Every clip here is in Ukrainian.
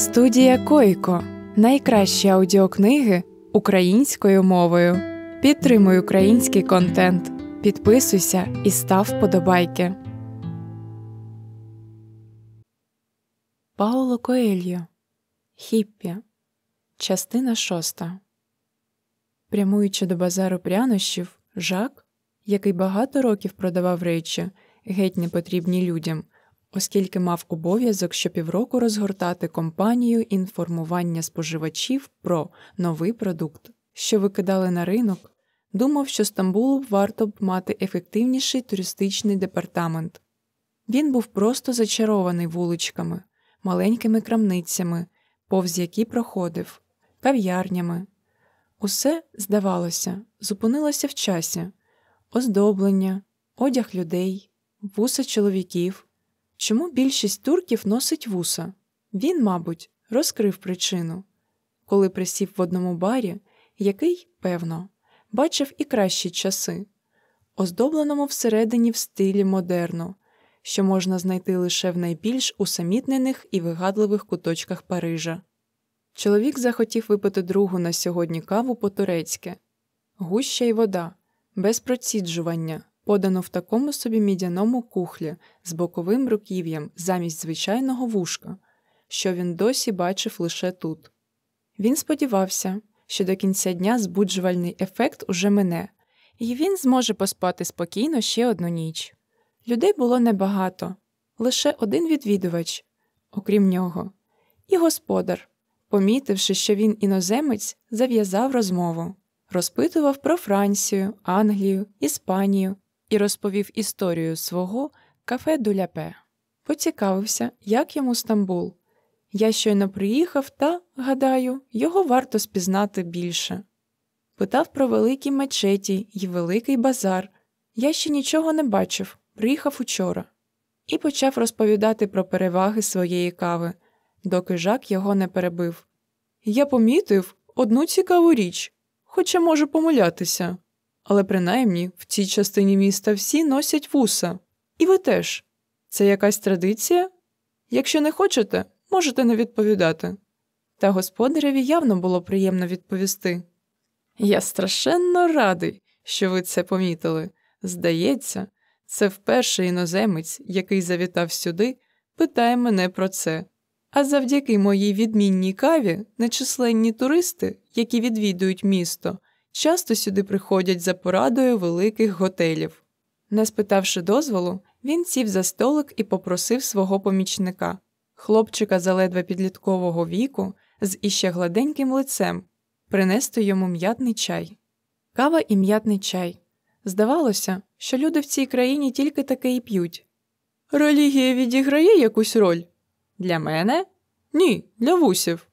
Студія Койко найкращі аудіокниги українською мовою. Підтримуй український контент. Підписуйся і став вподобайки. Пауло Коельо Хіппі. Частина шоста. Прямуючи до базару прянощів, Жак, який багато років продавав речі, геть не потрібні людям, оскільки мав обов'язок щопівроку розгортати компанію інформування споживачів про новий продукт, що викидали на ринок, думав, що Стамбулу варто б мати ефективніший туристичний департамент. Він був просто зачарований вуличками, маленькими крамницями, повз які проходив, кав'ярнями. Усе, здавалося, зупинилося в часі оздоблення, одяг людей, вуса чоловіків. Чому більшість турків носить вуса? Він, мабуть, розкрив причину. Коли присів в одному барі, який, певно, бачив і кращі часи, оздобленому всередині в стилі модерну, що можна знайти лише в найбільш усамітнених і вигадливих куточках Парижа. Чоловік захотів випити другу на сьогодні каву по турецьки, гуща й вода, без проціджування, подано в такому собі мідяному кухлі з боковим руків'ям замість звичайного вушка, що він досі бачив лише тут. Він сподівався, що до кінця дня збуджувальний ефект уже мине, і він зможе поспати спокійно ще одну ніч. Людей було небагато, лише один відвідувач, окрім нього, і господар, помітивши, що він іноземець, зав'язав розмову, розпитував про Францію, Англію, Іспанію і розповів історію свого кафе Дуляпе. Поцікавився, як йому Стамбул. Я щойно приїхав та, гадаю, його варто спізнати більше. Питав про великі мечеті й великий базар. Я ще нічого не бачив, приїхав учора, і почав розповідати про переваги своєї кави, доки жак його не перебив. Я помітив одну цікаву річ, хоча можу помилятися. Але принаймні в цій частині міста всі носять вуса. І ви теж. Це якась традиція? Якщо не хочете, можете не відповідати. Та господареві явно було приємно відповісти. Я страшенно радий, що ви це помітили. Здається, це вперше іноземець, який завітав сюди, питає мене про це. А завдяки моїй відмінній каві нечисленні туристи, які відвідують місто, часто сюди приходять за порадою великих готелів. Не спитавши дозволу, він сів за столик і попросив свого помічника, хлопчика заледве підліткового віку, з іще гладеньким лицем, принести йому м'ятний чай. Кава і м'ятний чай. Здавалося, що люди в цій країні тільки таке і п'ють. Релігія відіграє якусь роль? Для мене? Ні, для вусів.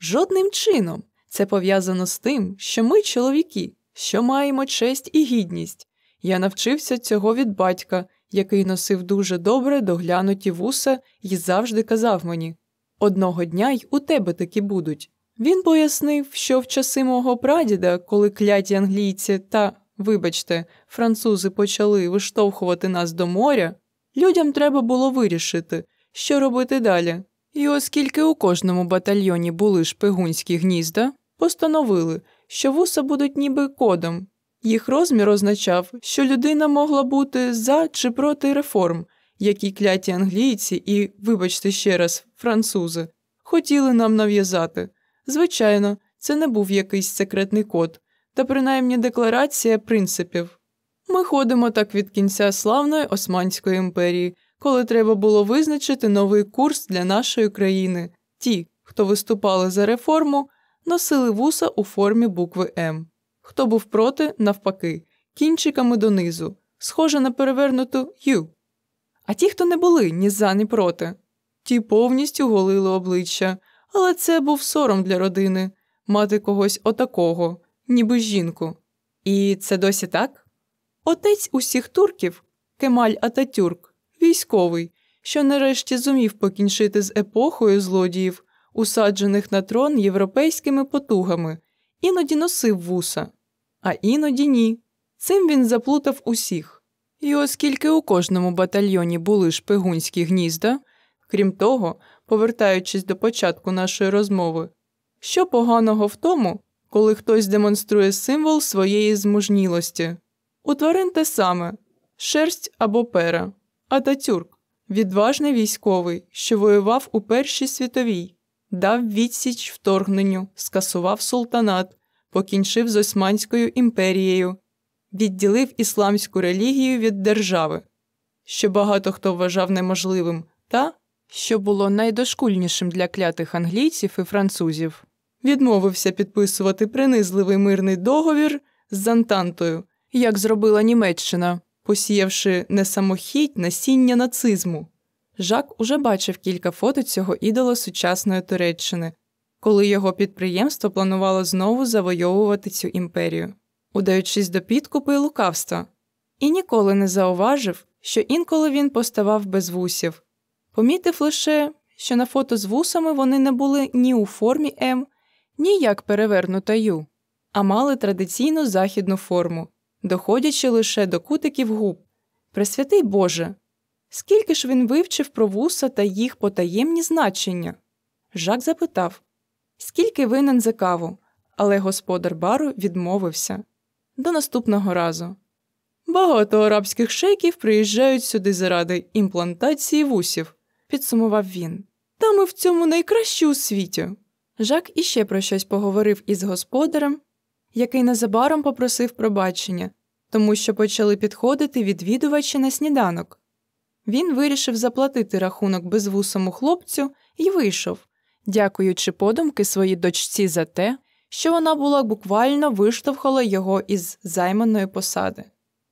Жодним чином. Це пов'язано з тим, що ми чоловіки, що маємо честь і гідність. Я навчився цього від батька, який носив дуже добре доглянуті вуса і завжди казав мені одного дня й у тебе такі будуть. Він пояснив, що в часи мого прадіда, коли кляті англійці та, вибачте, французи почали виштовхувати нас до моря, людям треба було вирішити, що робити далі. І оскільки у кожному батальйоні були шпигунські гнізда, постановили, що вуса будуть ніби кодом. Їх розмір означав, що людина могла бути за чи проти реформ, які кляті англійці і, вибачте ще раз, французи, хотіли нам нав'язати. Звичайно, це не був якийсь секретний код, та принаймні декларація принципів. Ми ходимо так від кінця славної Османської імперії, коли треба було визначити новий курс для нашої країни. Ті, хто виступали за реформу, носили вуса у формі букви М. Хто був проти, навпаки, кінчиками донизу, схоже на перевернуту Ю. А ті, хто не були ні за, ні проти, ті повністю голили обличчя, але це був сором для родини мати когось отакого, ніби жінку. І це досі так? Отець усіх турків Кемаль Ататюрк, військовий, що нарешті зумів покінчити з епохою злодіїв, усаджених на трон європейськими потугами, іноді носив вуса, а іноді ні. Цим він заплутав усіх. І оскільки у кожному батальйоні були шпигунські гнізда, Крім того, повертаючись до початку нашої розмови, що поганого в тому, коли хтось демонструє символ своєї змужнілості? У тварин те саме шерсть або пера, Ататюрк відважний військовий, що воював у Першій світовій, дав відсіч вторгненню, скасував султанат, покінчив з Османською імперією, відділив ісламську релігію від держави, що багато хто вважав неможливим, та, що було найдошкульнішим для клятих англійців і французів, відмовився підписувати принизливий мирний договір з Антантою, як зробила Німеччина, посіявши не самохідь насіння нацизму. Жак уже бачив кілька фото цього ідола сучасної Туреччини, коли його підприємство планувало знову завойовувати цю імперію, удаючись до підкупу і лукавства, і ніколи не зауважив, що інколи він поставав без вусів. Помітив лише, що на фото з вусами вони не були ні у формі М, ні як перевернута Ю, а мали традиційну західну форму, доходячи лише до кутиків губ. Пресвятий Боже! Скільки ж він вивчив про вуса та їх потаємні значення? Жак запитав скільки винен за каву, але господар бару відмовився до наступного разу. Багато арабських шейків приїжджають сюди заради імплантації вусів, підсумував він. Та ми в цьому найкращі у світі. Жак іще про щось поговорив із господарем, який незабаром попросив пробачення, тому що почали підходити відвідувачі на сніданок. Він вирішив заплатити рахунок безвусому хлопцю і вийшов, дякуючи подумки своїй дочці за те, що вона була буквально виштовхала його із займаної посади.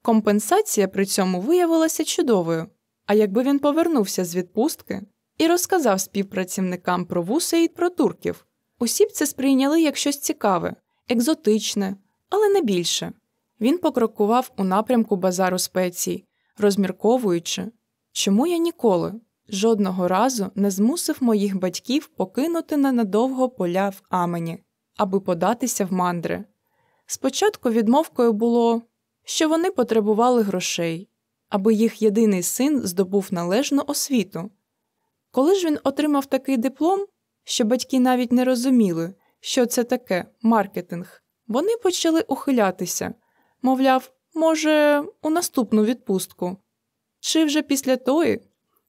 Компенсація при цьому виявилася чудовою, а якби він повернувся з відпустки і розказав співпрацівникам про вуса і про турків, усі б це сприйняли як щось цікаве, екзотичне, але не більше. Він покрокував у напрямку базару спецій, розмірковуючи, чому я ніколи, жодного разу не змусив моїх батьків покинути ненадовго поля в Амені, аби податися в мандри. Спочатку відмовкою було, що вони потребували грошей, аби їх єдиний син здобув належну освіту. Коли ж він отримав такий диплом, що батьки навіть не розуміли, що це таке маркетинг, вони почали ухилятися, мовляв, може, у наступну відпустку, чи вже після тої,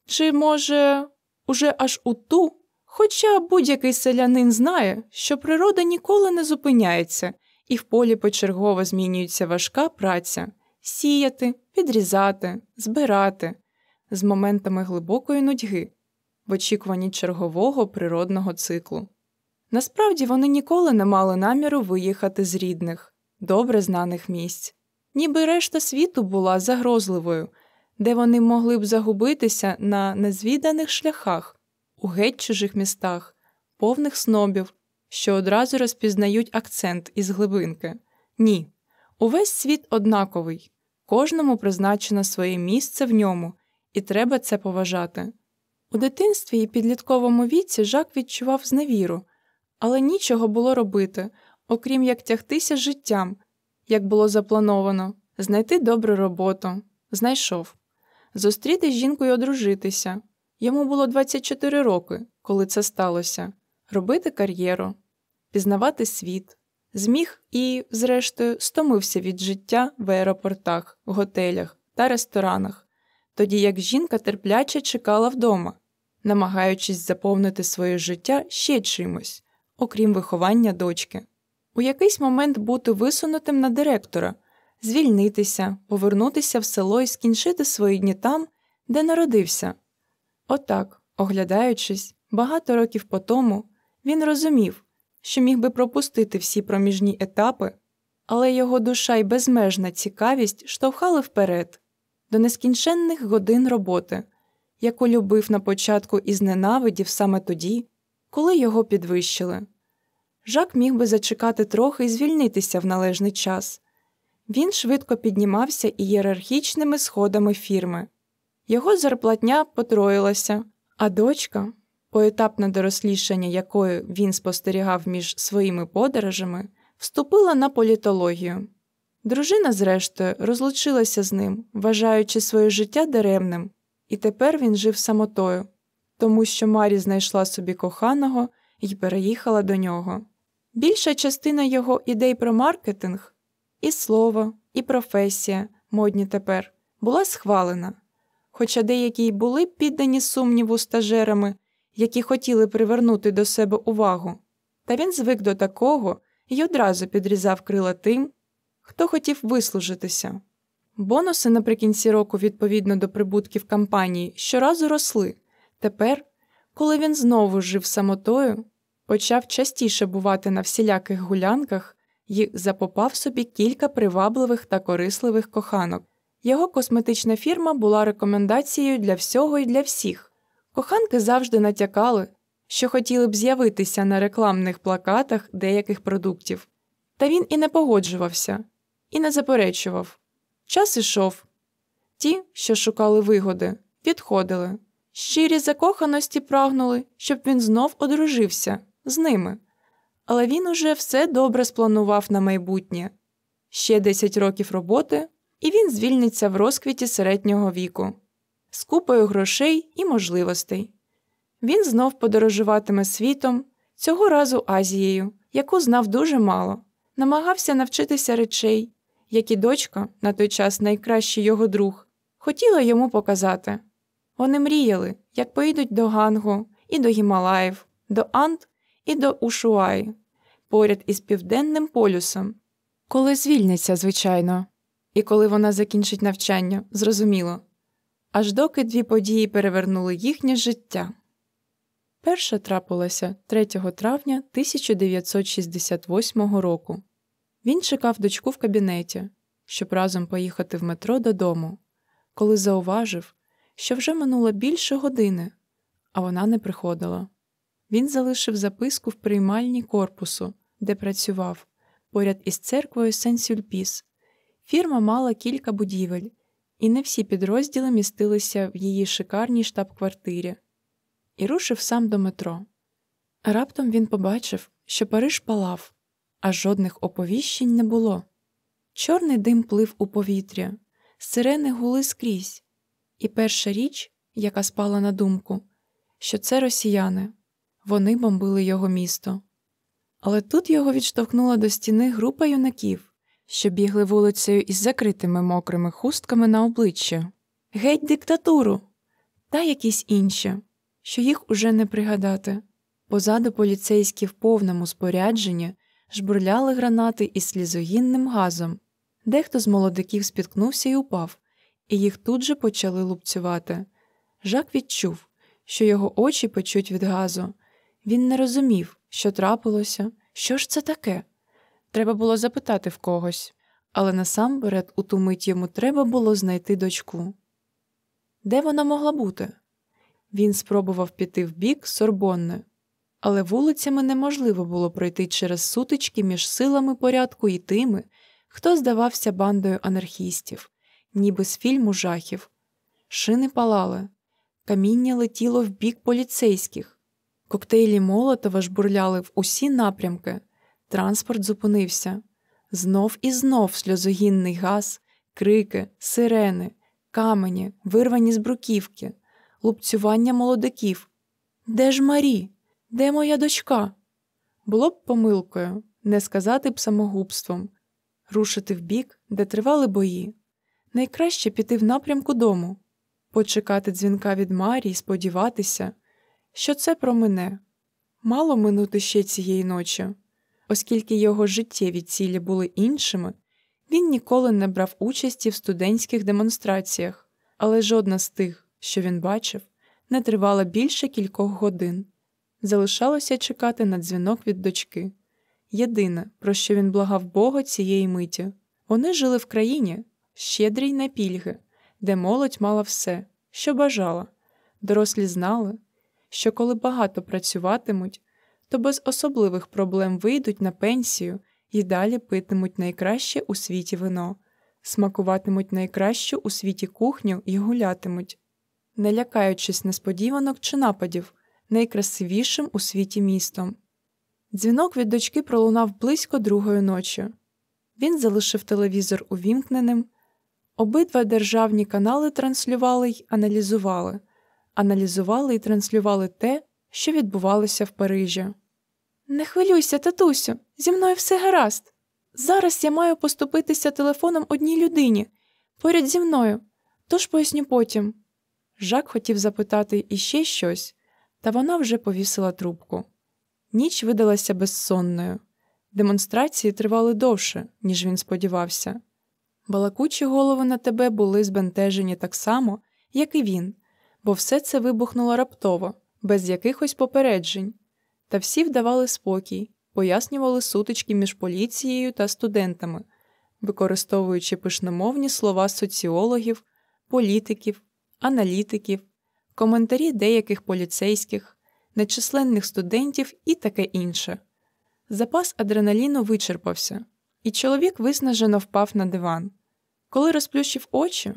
чи, може, уже аж у ту, хоча будь-який селянин знає, що природа ніколи не зупиняється, і в полі почергово змінюється важка праця сіяти, підрізати, збирати з моментами глибокої нудьги в очікуванні чергового природного циклу. Насправді вони ніколи не мали наміру виїхати з рідних, добре знаних місць, ніби решта світу була загрозливою, де вони могли б загубитися на незвіданих шляхах, у геть чужих містах, повних снобів, що одразу розпізнають акцент із глибинки. Ні, увесь світ однаковий, кожному призначено своє місце в ньому, і треба це поважати. У дитинстві і підлітковому віці Жак відчував зневіру, але нічого було робити, окрім як тягтися життям, як було заплановано, знайти добру роботу, знайшов, зустріти з жінкою одружитися. Йому було 24 роки, коли це сталося, робити кар'єру, пізнавати світ, зміг і, зрештою, стомився від життя в аеропортах, готелях та ресторанах, тоді як жінка терпляче чекала вдома, намагаючись заповнити своє життя ще чимось, окрім виховання дочки. У якийсь момент бути висунутим на директора, звільнитися, повернутися в село і скінчити свої дні там, де народився. Отак, оглядаючись, багато років по тому, він розумів, що міг би пропустити всі проміжні етапи, але його душа й безмежна цікавість штовхали вперед, до нескінченних годин роботи, яку любив на початку і зненавидів саме тоді, коли його підвищили. Жак міг би зачекати трохи і звільнитися в належний час. Він швидко піднімався ієрархічними сходами фірми. Його зарплатня потроїлася, а дочка, поетапне дорослішання якої він спостерігав між своїми подорожами, вступила на політологію. Дружина, зрештою, розлучилася з ним, вважаючи своє життя даремним, і тепер він жив самотою. тому що Марі знайшла собі коханого і переїхала до нього. Більша частина його ідей про маркетинг і слово, і професія, модні тепер, була схвалена, хоча деякі й були піддані сумніву стажерами, які хотіли привернути до себе увагу, та він звик до такого і одразу підрізав крила тим, хто хотів вислужитися. Бонуси наприкінці року, відповідно до прибутків кампанії, щоразу росли. Тепер, коли він знову жив самотою, почав частіше бувати на всіляких гулянках і запопав собі кілька привабливих та корисливих коханок. Його косметична фірма була рекомендацією для всього і для всіх. Коханки завжди натякали, що хотіли б з'явитися на рекламних плакатах деяких продуктів. Та він і не погоджувався, і не заперечував. Час ішов. Ті, що шукали вигоди, відходили. Щирі закоханості прагнули, щоб він знов одружився з ними. Але він уже все добре спланував на майбутнє ще 10 років роботи, і він звільниться в розквіті середнього віку, з купою грошей і можливостей. Він знов подорожуватиме світом, цього разу Азією, яку знав дуже мало, намагався навчитися речей, які дочка, на той час найкращий його друг, хотіла йому показати. Вони мріяли, як поїдуть до Гангу і до Гімалаїв, до Ант і до Ушуаї, поряд із Південним полюсом. Коли звільниться, звичайно, і коли вона закінчить навчання, зрозуміло, аж доки дві події перевернули їхнє життя. Перша трапилася 3 травня 1968 року. Він чекав дочку в кабінеті, щоб разом поїхати в метро додому, коли зауважив, що вже минуло більше години, а вона не приходила. Він залишив записку в приймальні корпусу, де працював, поряд із церквою Сен-Сюльпіс. Фірма мала кілька будівель, і не всі підрозділи містилися в її шикарній штаб-квартирі, і рушив сам до метро. Раптом він побачив, що Париж палав, а жодних оповіщень не було. Чорний дим плив у повітря, сирени гули скрізь, і перша річ, яка спала на думку, що це росіяни, вони бомбили його місто. Але тут його відштовхнула до стіни група юнаків, що бігли вулицею із закритими мокрими хустками на обличчя. Геть диктатуру! Та якісь інші, що їх уже не пригадати. Позаду поліцейські в повному спорядженні жбурляли гранати із слізогінним газом. Дехто з молодиків спіткнувся і упав, і їх тут же почали лупцювати. Жак відчув, що його очі печуть від газу. Він не розумів, що трапилося, що ж це таке. Треба було запитати в когось, але насамперед у ту мить йому треба було знайти дочку. Де вона могла бути? Він спробував піти в бік Сорбонни, але вулицями неможливо було пройти через сутички між силами порядку і тими, хто здавався бандою анархістів, ніби з фільму жахів. Шини палали, каміння летіло в бік поліцейських, коктейлі Молотова жбурляли в усі напрямки, транспорт зупинився. Знов і знов сльозогінний газ, крики, сирени, камені, вирвані з бруківки, лупцювання молодиків. Де ж Марі? Де моя дочка? Було б помилкою, не сказати б самогубством, рушити в бік, де тривали бої. Найкраще піти в напрямку дому, почекати дзвінка від Марії, сподіватися, що це про мене. Мало минути ще цієї ночі, оскільки його життєві цілі були іншими, він ніколи не брав участі в студентських демонстраціях, але жодна з тих, що він бачив, не тривала більше кількох годин. Залишалося чекати на дзвінок від дочки. Єдине, про що він благав Бога цієї миті, вони жили в країні, щедрій на пільги, де молодь мала все, що бажала. Дорослі знали, що коли багато працюватимуть, то без особливих проблем вийдуть на пенсію і далі питимуть найкраще у світі вино, смакуватимуть найкращу у світі кухню і гулятимуть, не лякаючись несподіванок чи нападів, найкрасивішим у світі містом. Дзвінок від дочки пролунав близько другої ночі. Він залишив телевізор увімкненим. Обидва державні канали транслювали й аналізували, аналізували і транслювали те, що відбувалося в Парижі. Не хвилюйся, татусю, зі мною все гаразд. Зараз я маю поступитися телефоном одній людині поряд зі мною, тож поясню потім. Жак хотів запитати іще щось, та вона вже повісила трубку. Ніч видалася безсонною. Демонстрації тривали довше, ніж він сподівався. Балакучі голови на тебе були збентежені так само, як і він, бо все це вибухнуло раптово, без якихось попереджень, та всі вдавали спокій, пояснювали сутички між поліцією та студентами, використовуючи пишномовні слова соціологів, політиків, аналітиків, коментарі деяких поліцейських, нечисленних студентів і таке інше. Запас адреналіну вичерпався, і чоловік виснажено впав на диван. Коли розплющив очі,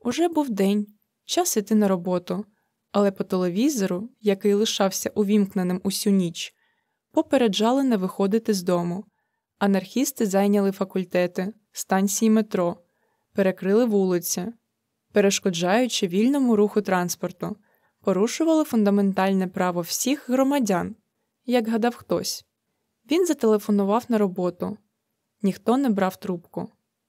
уже був день, час іти на роботу, але по телевізору, який лишався увімкненим усю ніч, попереджали не виходити з дому. Анархісти зайняли факультети, станції метро, перекрили вулиці, перешкоджаючи вільному руху транспорту, порушували фундаментальне право всіх громадян, як гадав хтось. Він зателефонував на роботу, ніхто не брав трубку.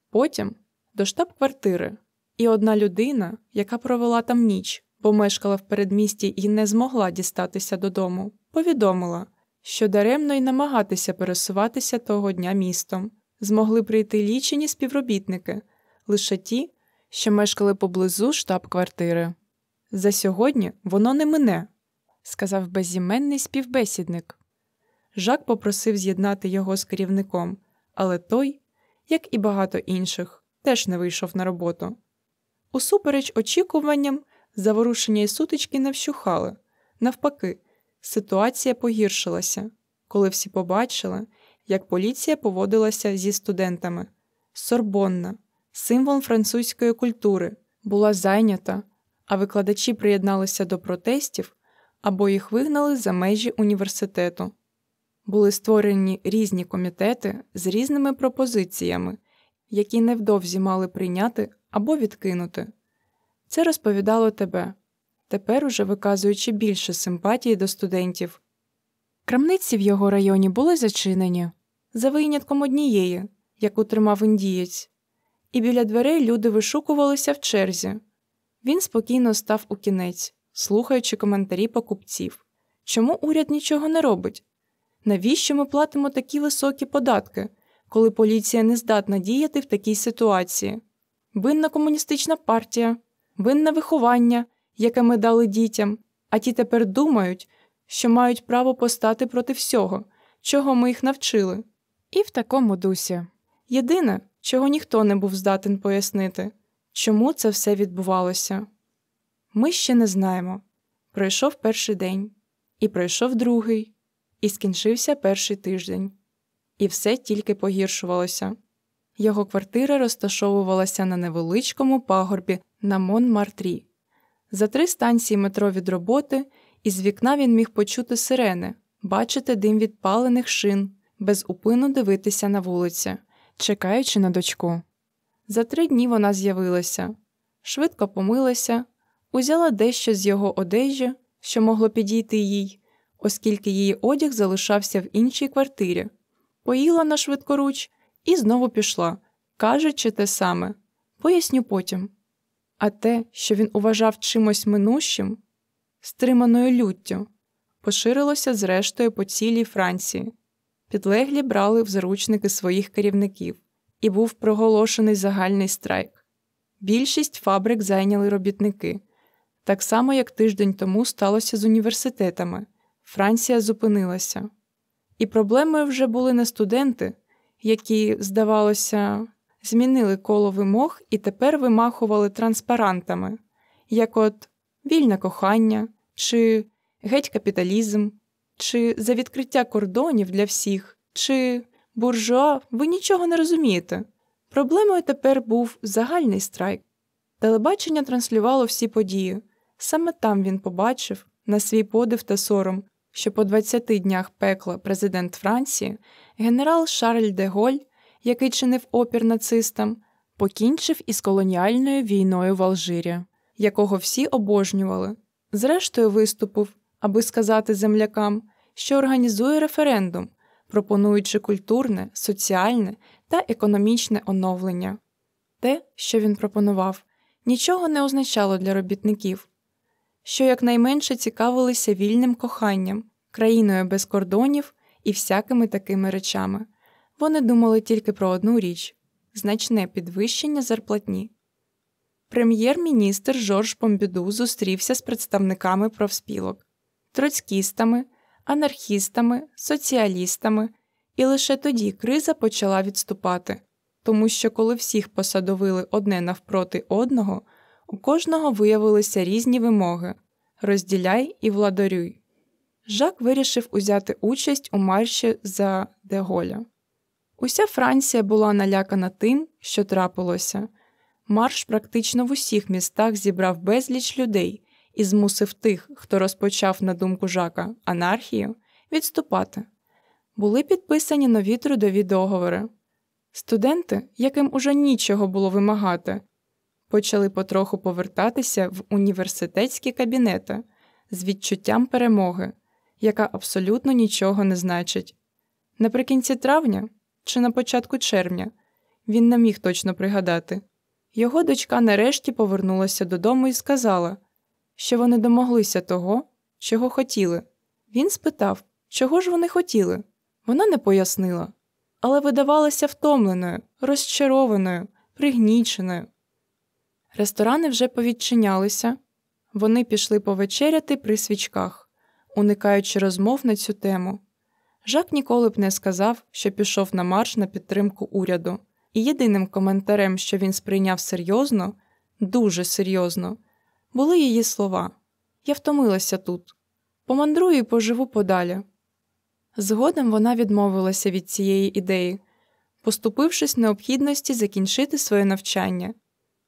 Потім до штаб-квартири, і одна людина, яка провела там ніч, бо мешкала в передмісті і не змогла дістатися додому, повідомила, що даремно й намагатися пересуватися того дня містом, змогли прийти лічені співробітники, лише ті, що мешкали поблизу штаб-квартири. За сьогодні воно не мине, сказав безіменний співбесідник. Жак попросив з'єднати його з керівником, але той, як і багато інших, теж не вийшов на роботу. Усупереч очікуванням, заворушення і сутички не вщухали. Навпаки, ситуація погіршилася, коли всі побачили, як поліція поводилася зі студентами. Сорбонна, символ французької культури, була зайнята, а викладачі приєдналися до протестів або їх вигнали за межі університету. Були створені різні комітети з різними пропозиціями, які невдовзі мали прийняти або відкинути. Це розповідало тебе, тепер уже виказуючи більше симпатії до студентів. Крамниці в його районі були зачинені, за винятком однієї, яку тримав індієць, і біля дверей люди вишукувалися в черзі. Він спокійно став у кінець, слухаючи коментарі покупців. Чому уряд нічого не робить? Навіщо ми платимо такі високі податки, коли поліція не здатна діяти в такій ситуації? Винна комуністична партія, винне виховання, яке ми дали дітям, а ті тепер думають, що мають право постати проти всього, чого ми їх навчили. І в такому дусі. Єдине, чого ніхто не був здатен пояснити, чому це все відбувалося. Ми ще не знаємо. Пройшов перший день, і пройшов другий, і скінчився перший тиждень, і все тільки погіршувалося. Його квартира розташовувалася на невеличкому пагорбі на Монмартрі. За три станції метро від роботи із вікна він міг почути сирени, бачити дим від палених шин, без упину дивитися на вулиці, чекаючи на дочку. За три дні вона з'явилася, швидко помилася, узяла дещо з його одежі, що могло підійти їй, оскільки її одяг залишався в іншій квартирі, поїла на швидкоруч і знову пішла, кажучи те саме поясню потім. А те, що він уважав чимось минущим, стриманою люттю, поширилося зрештою по цілій Франції. Підлеглі брали в заручники своїх керівників, і був проголошений загальний страйк. Більшість фабрик зайняли робітники, так само як тиждень тому сталося з університетами. Франція зупинилася. І проблемою вже були не студенти, які, здавалося, змінили коло вимог і тепер вимахували транспарантами, як от вільне кохання, чи геть капіталізм, чи за відкриття кордонів для всіх, чи буржуа, ви нічого не розумієте. Проблемою тепер був загальний страйк. Телебачення транслювало всі події. Саме там він побачив, на свій подив та сором, що по 20 днях пекла президент Франції, генерал Шарль де Голь, який чинив опір нацистам, покінчив із колоніальною війною в Алжирі, якого всі обожнювали, зрештою виступив, аби сказати землякам, що організує референдум, пропонуючи культурне, соціальне та економічне оновлення. Те, що він пропонував, нічого не означало для робітників, що якнайменше цікавилися вільним коханням, країною без кордонів і всякими такими речами. Вони думали тільки про одну річ значне підвищення зарплатні. Прем'єр-міністр Жорж Помбіду зустрівся з представниками профспілок, троцькістами, анархістами, соціалістами, і лише тоді криза почала відступати, тому що коли всіх посадовили одне навпроти одного, у кожного виявилися різні вимоги розділяй і владарюй. Жак вирішив узяти участь у марші за Деголя. Уся Франція була налякана тим, що трапилося. Марш практично в усіх містах зібрав безліч людей і змусив тих, хто розпочав на думку Жака анархію, відступати. Були підписані нові трудові договори. Студенти, яким уже нічого було вимагати, почали потроху повертатися в університетські кабінети з відчуттям перемоги, яка абсолютно нічого не значить. Наприкінці травня чи на початку червня він не міг точно пригадати. Його дочка нарешті повернулася додому і сказала, що вони домоглися того, чого хотіли. Він спитав, чого ж вони хотіли. Вона не пояснила, але видавалася втомленою, розчарованою, пригніченою. Ресторани вже повідчинялися, вони пішли повечеряти при свічках, уникаючи розмов на цю тему. Жак ніколи б не сказав, що пішов на марш на підтримку уряду, і єдиним коментарем, що він сприйняв серйозно, дуже серйозно, були її слова Я втомилася тут, помандрую і поживу подалі. Згодом вона відмовилася від цієї ідеї, поступившись необхідності закінчити своє навчання,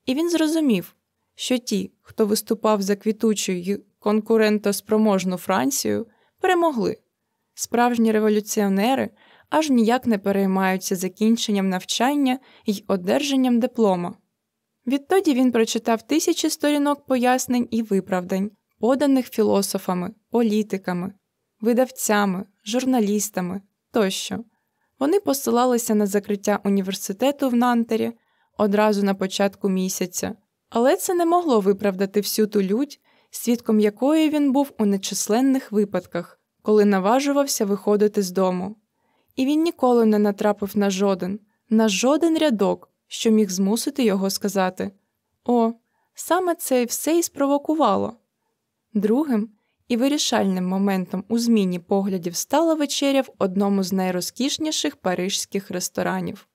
і він зрозумів, що ті, хто виступав за квітучу й конкурентоспроможну Францію, перемогли. Справжні революціонери аж ніяк не переймаються закінченням навчання й одержанням диплома. Відтоді він прочитав тисячі сторінок пояснень і виправдань, поданих філософами, політиками, видавцями, журналістами тощо. Вони посилалися на закриття університету в Нантері одразу на початку місяця, але це не могло виправдати всю ту лють, свідком якої він був у нечисленних випадках, коли наважувався виходити з дому. І він ніколи не натрапив на жоден, на жоден рядок, що міг змусити його сказати О, саме це все і спровокувало. Другим і вирішальним моментом у зміні поглядів стала вечеря в одному з найрозкішніших парижських ресторанів,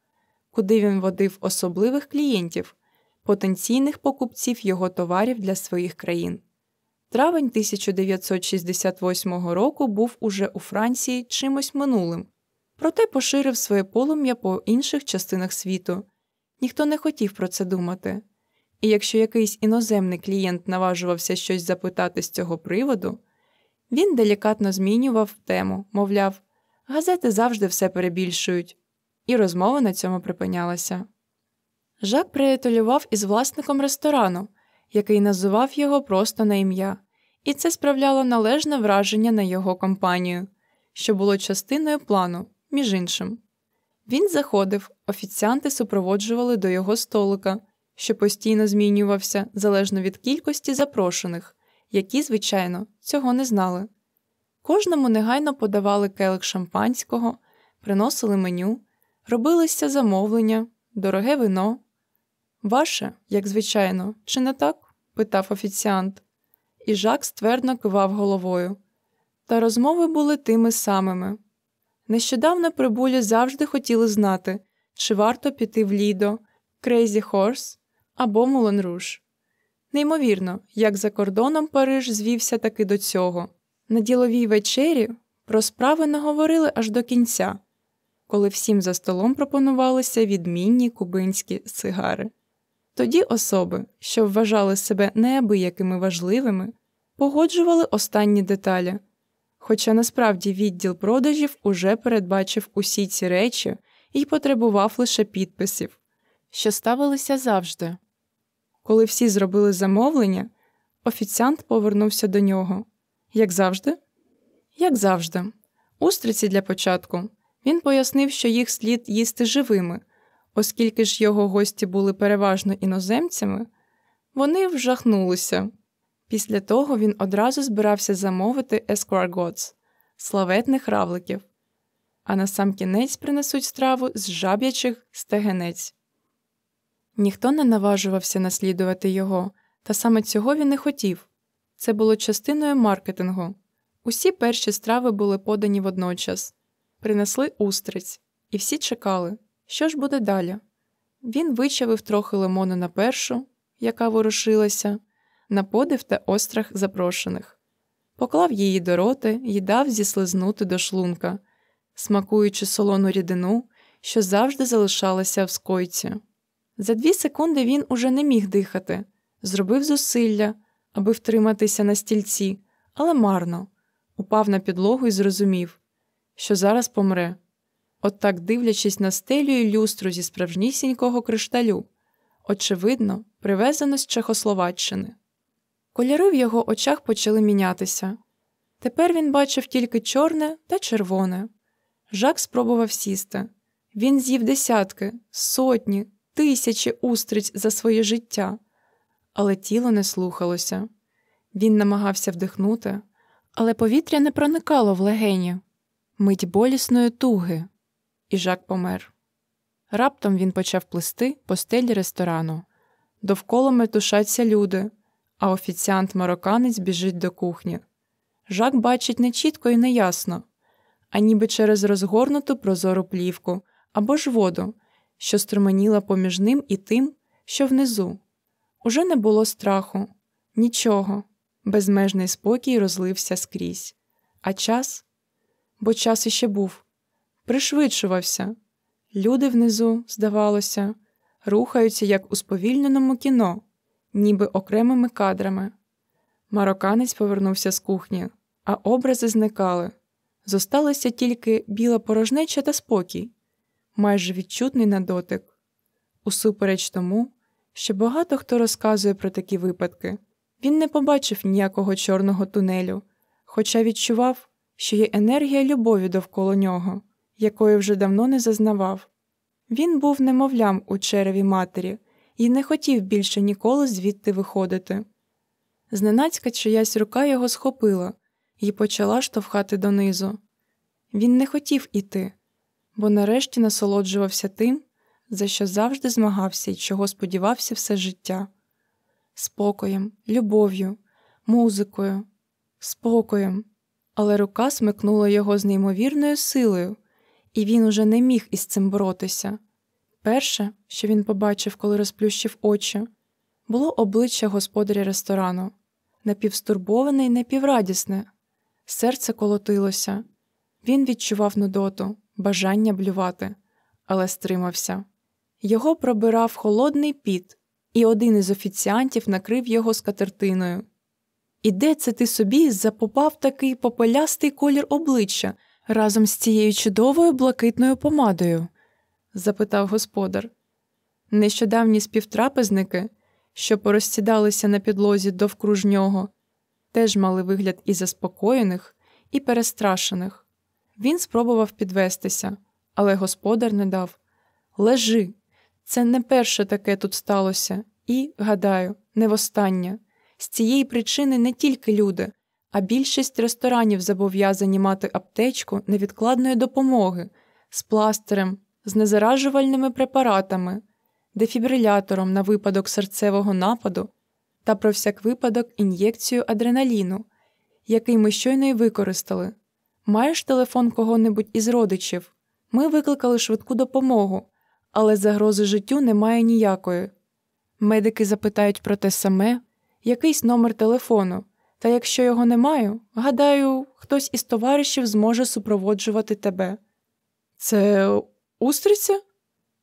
куди він водив особливих клієнтів, потенційних покупців його товарів для своїх країн. Травень 1968 року був уже у Франції чимось минулим, проте поширив своє полум'я по інших частинах світу. Ніхто не хотів про це думати. І якщо якийсь іноземний клієнт наважувався щось запитати з цього приводу, він делікатно змінював тему, мовляв, газети завжди все перебільшують, і розмова на цьому припинялася. Жак приятелював із власником ресторану, який називав його просто на ім'я, і це справляло належне враження на його компанію, що було частиною плану, між іншим. Він заходив, офіціанти супроводжували до його столика, що постійно змінювався залежно від кількості запрошених, які, звичайно, цього не знали. Кожному негайно подавали келик шампанського, приносили меню, робилися замовлення, дороге вино. Ваше, як звичайно, чи не так? питав офіціант, і Жак ствердно кивав головою. Та розмови були тими самими. Нещодавно прибулі завжди хотіли знати, чи варто піти в Лідо, Crazy Horse або Мулен Руш. Неймовірно, як за кордоном Париж звівся таки до цього. На діловій вечері про справи наговорили аж до кінця, коли всім за столом пропонувалися відмінні кубинські цигари. Тоді особи, що вважали себе неабиякими важливими, погоджували останні деталі, хоча насправді відділ продажів уже передбачив усі ці речі і потребував лише підписів, що ставилися завжди. Коли всі зробили замовлення, Офіціант повернувся до нього. Як завжди? Як завжди, устриці для початку. Він пояснив, що їх слід їсти живими, оскільки ж його гості були переважно іноземцями, вони вжахнулися. Після того він одразу збирався замовити ескваргоц – славетних равликів, а на сам кінець принесуть страву з жаб'ячих стегенець. Ніхто не наважувався наслідувати його, та саме цього він не хотів. Це було частиною маркетингу. Усі перші страви були подані водночас, принесли устриць, і всі чекали, що ж буде далі. Він вичавив трохи лимону на першу, яка ворушилася, на подив та острах запрошених, поклав її до роти і дав зіслизнути до шлунка, смакуючи солону рідину, що завжди залишалася в скойці. За дві секунди він уже не міг дихати, зробив зусилля, аби втриматися на стільці, але марно, упав на підлогу і зрозумів, що зараз помре. От так дивлячись на стелю і люстру зі справжнісінького кришталю, очевидно, привезено з Чехословаччини. Кольори в його очах почали мінятися. Тепер він бачив тільки чорне та червоне. Жак спробував сісти. Він з'їв десятки, сотні, тисячі устриць за своє життя, але тіло не слухалося. Він намагався вдихнути, але повітря не проникало в легені, мить болісної туги, і Жак помер. Раптом він почав плисти по стелі ресторану. Довкола метушаться люди, а офіціант мароканець біжить до кухні. Жак бачить нечітко і неясно, а ніби через розгорнуту прозору плівку або ж воду, що струменіла поміж ним і тим, що внизу. Уже не було страху, нічого, безмежний спокій розлився скрізь. А час, бо час іще був, пришвидшувався. Люди внизу, здавалося, рухаються як у сповільненому кіно, ніби окремими кадрами. Мароканець повернувся з кухні, а образи зникали. Зосталася тільки біла порожнеча та спокій, майже відчутний на дотик. Усупереч тому, що багато хто розказує про такі випадки, він не побачив ніякого чорного тунелю, хоча відчував, що є енергія любові довкола нього, якої вже давно не зазнавав. Він був немовлям у череві матері і не хотів більше ніколи звідти виходити. Зненацька чиясь рука його схопила і почала штовхати донизу. Він не хотів іти, бо нарешті насолоджувався тим, за що завжди змагався і чого сподівався все життя спокоєм, любов'ю, музикою, спокоєм, але рука смикнула його з неймовірною силою, і він уже не міг із цим боротися. Перше, що він побачив, коли розплющив очі, було обличчя господаря ресторану, напівстурбоване і напіврадісне. Серце колотилося, він відчував нудоту, бажання блювати, але стримався. Його пробирав холодний піт, і один із офіціантів накрив його скатертиною. І де це ти собі запопав такий попелястий колір обличчя разом з цією чудовою блакитною помадою? запитав господар. Нещодавні співтрапезники, що порозсідалися на підлозі довкруж нього, теж мали вигляд і заспокоєних, і перестрашених. Він спробував підвестися, але господар не дав Лежи, це не перше таке тут сталося, і, гадаю, не востаннє. З цієї причини не тільки люди, а більшість ресторанів зобов'язані мати аптечку невідкладної допомоги з пластирем, з незаражувальними препаратами, дефібрилятором на випадок серцевого нападу та про всяк випадок ін'єкцію адреналіну, який ми щойно й використали. Маєш телефон кого-небудь із родичів? Ми викликали швидку допомогу, але загрози життю немає ніякої. Медики запитають про те саме, якийсь номер телефону, та якщо його немає, гадаю, хтось із товаришів зможе супроводжувати тебе. Це устриця?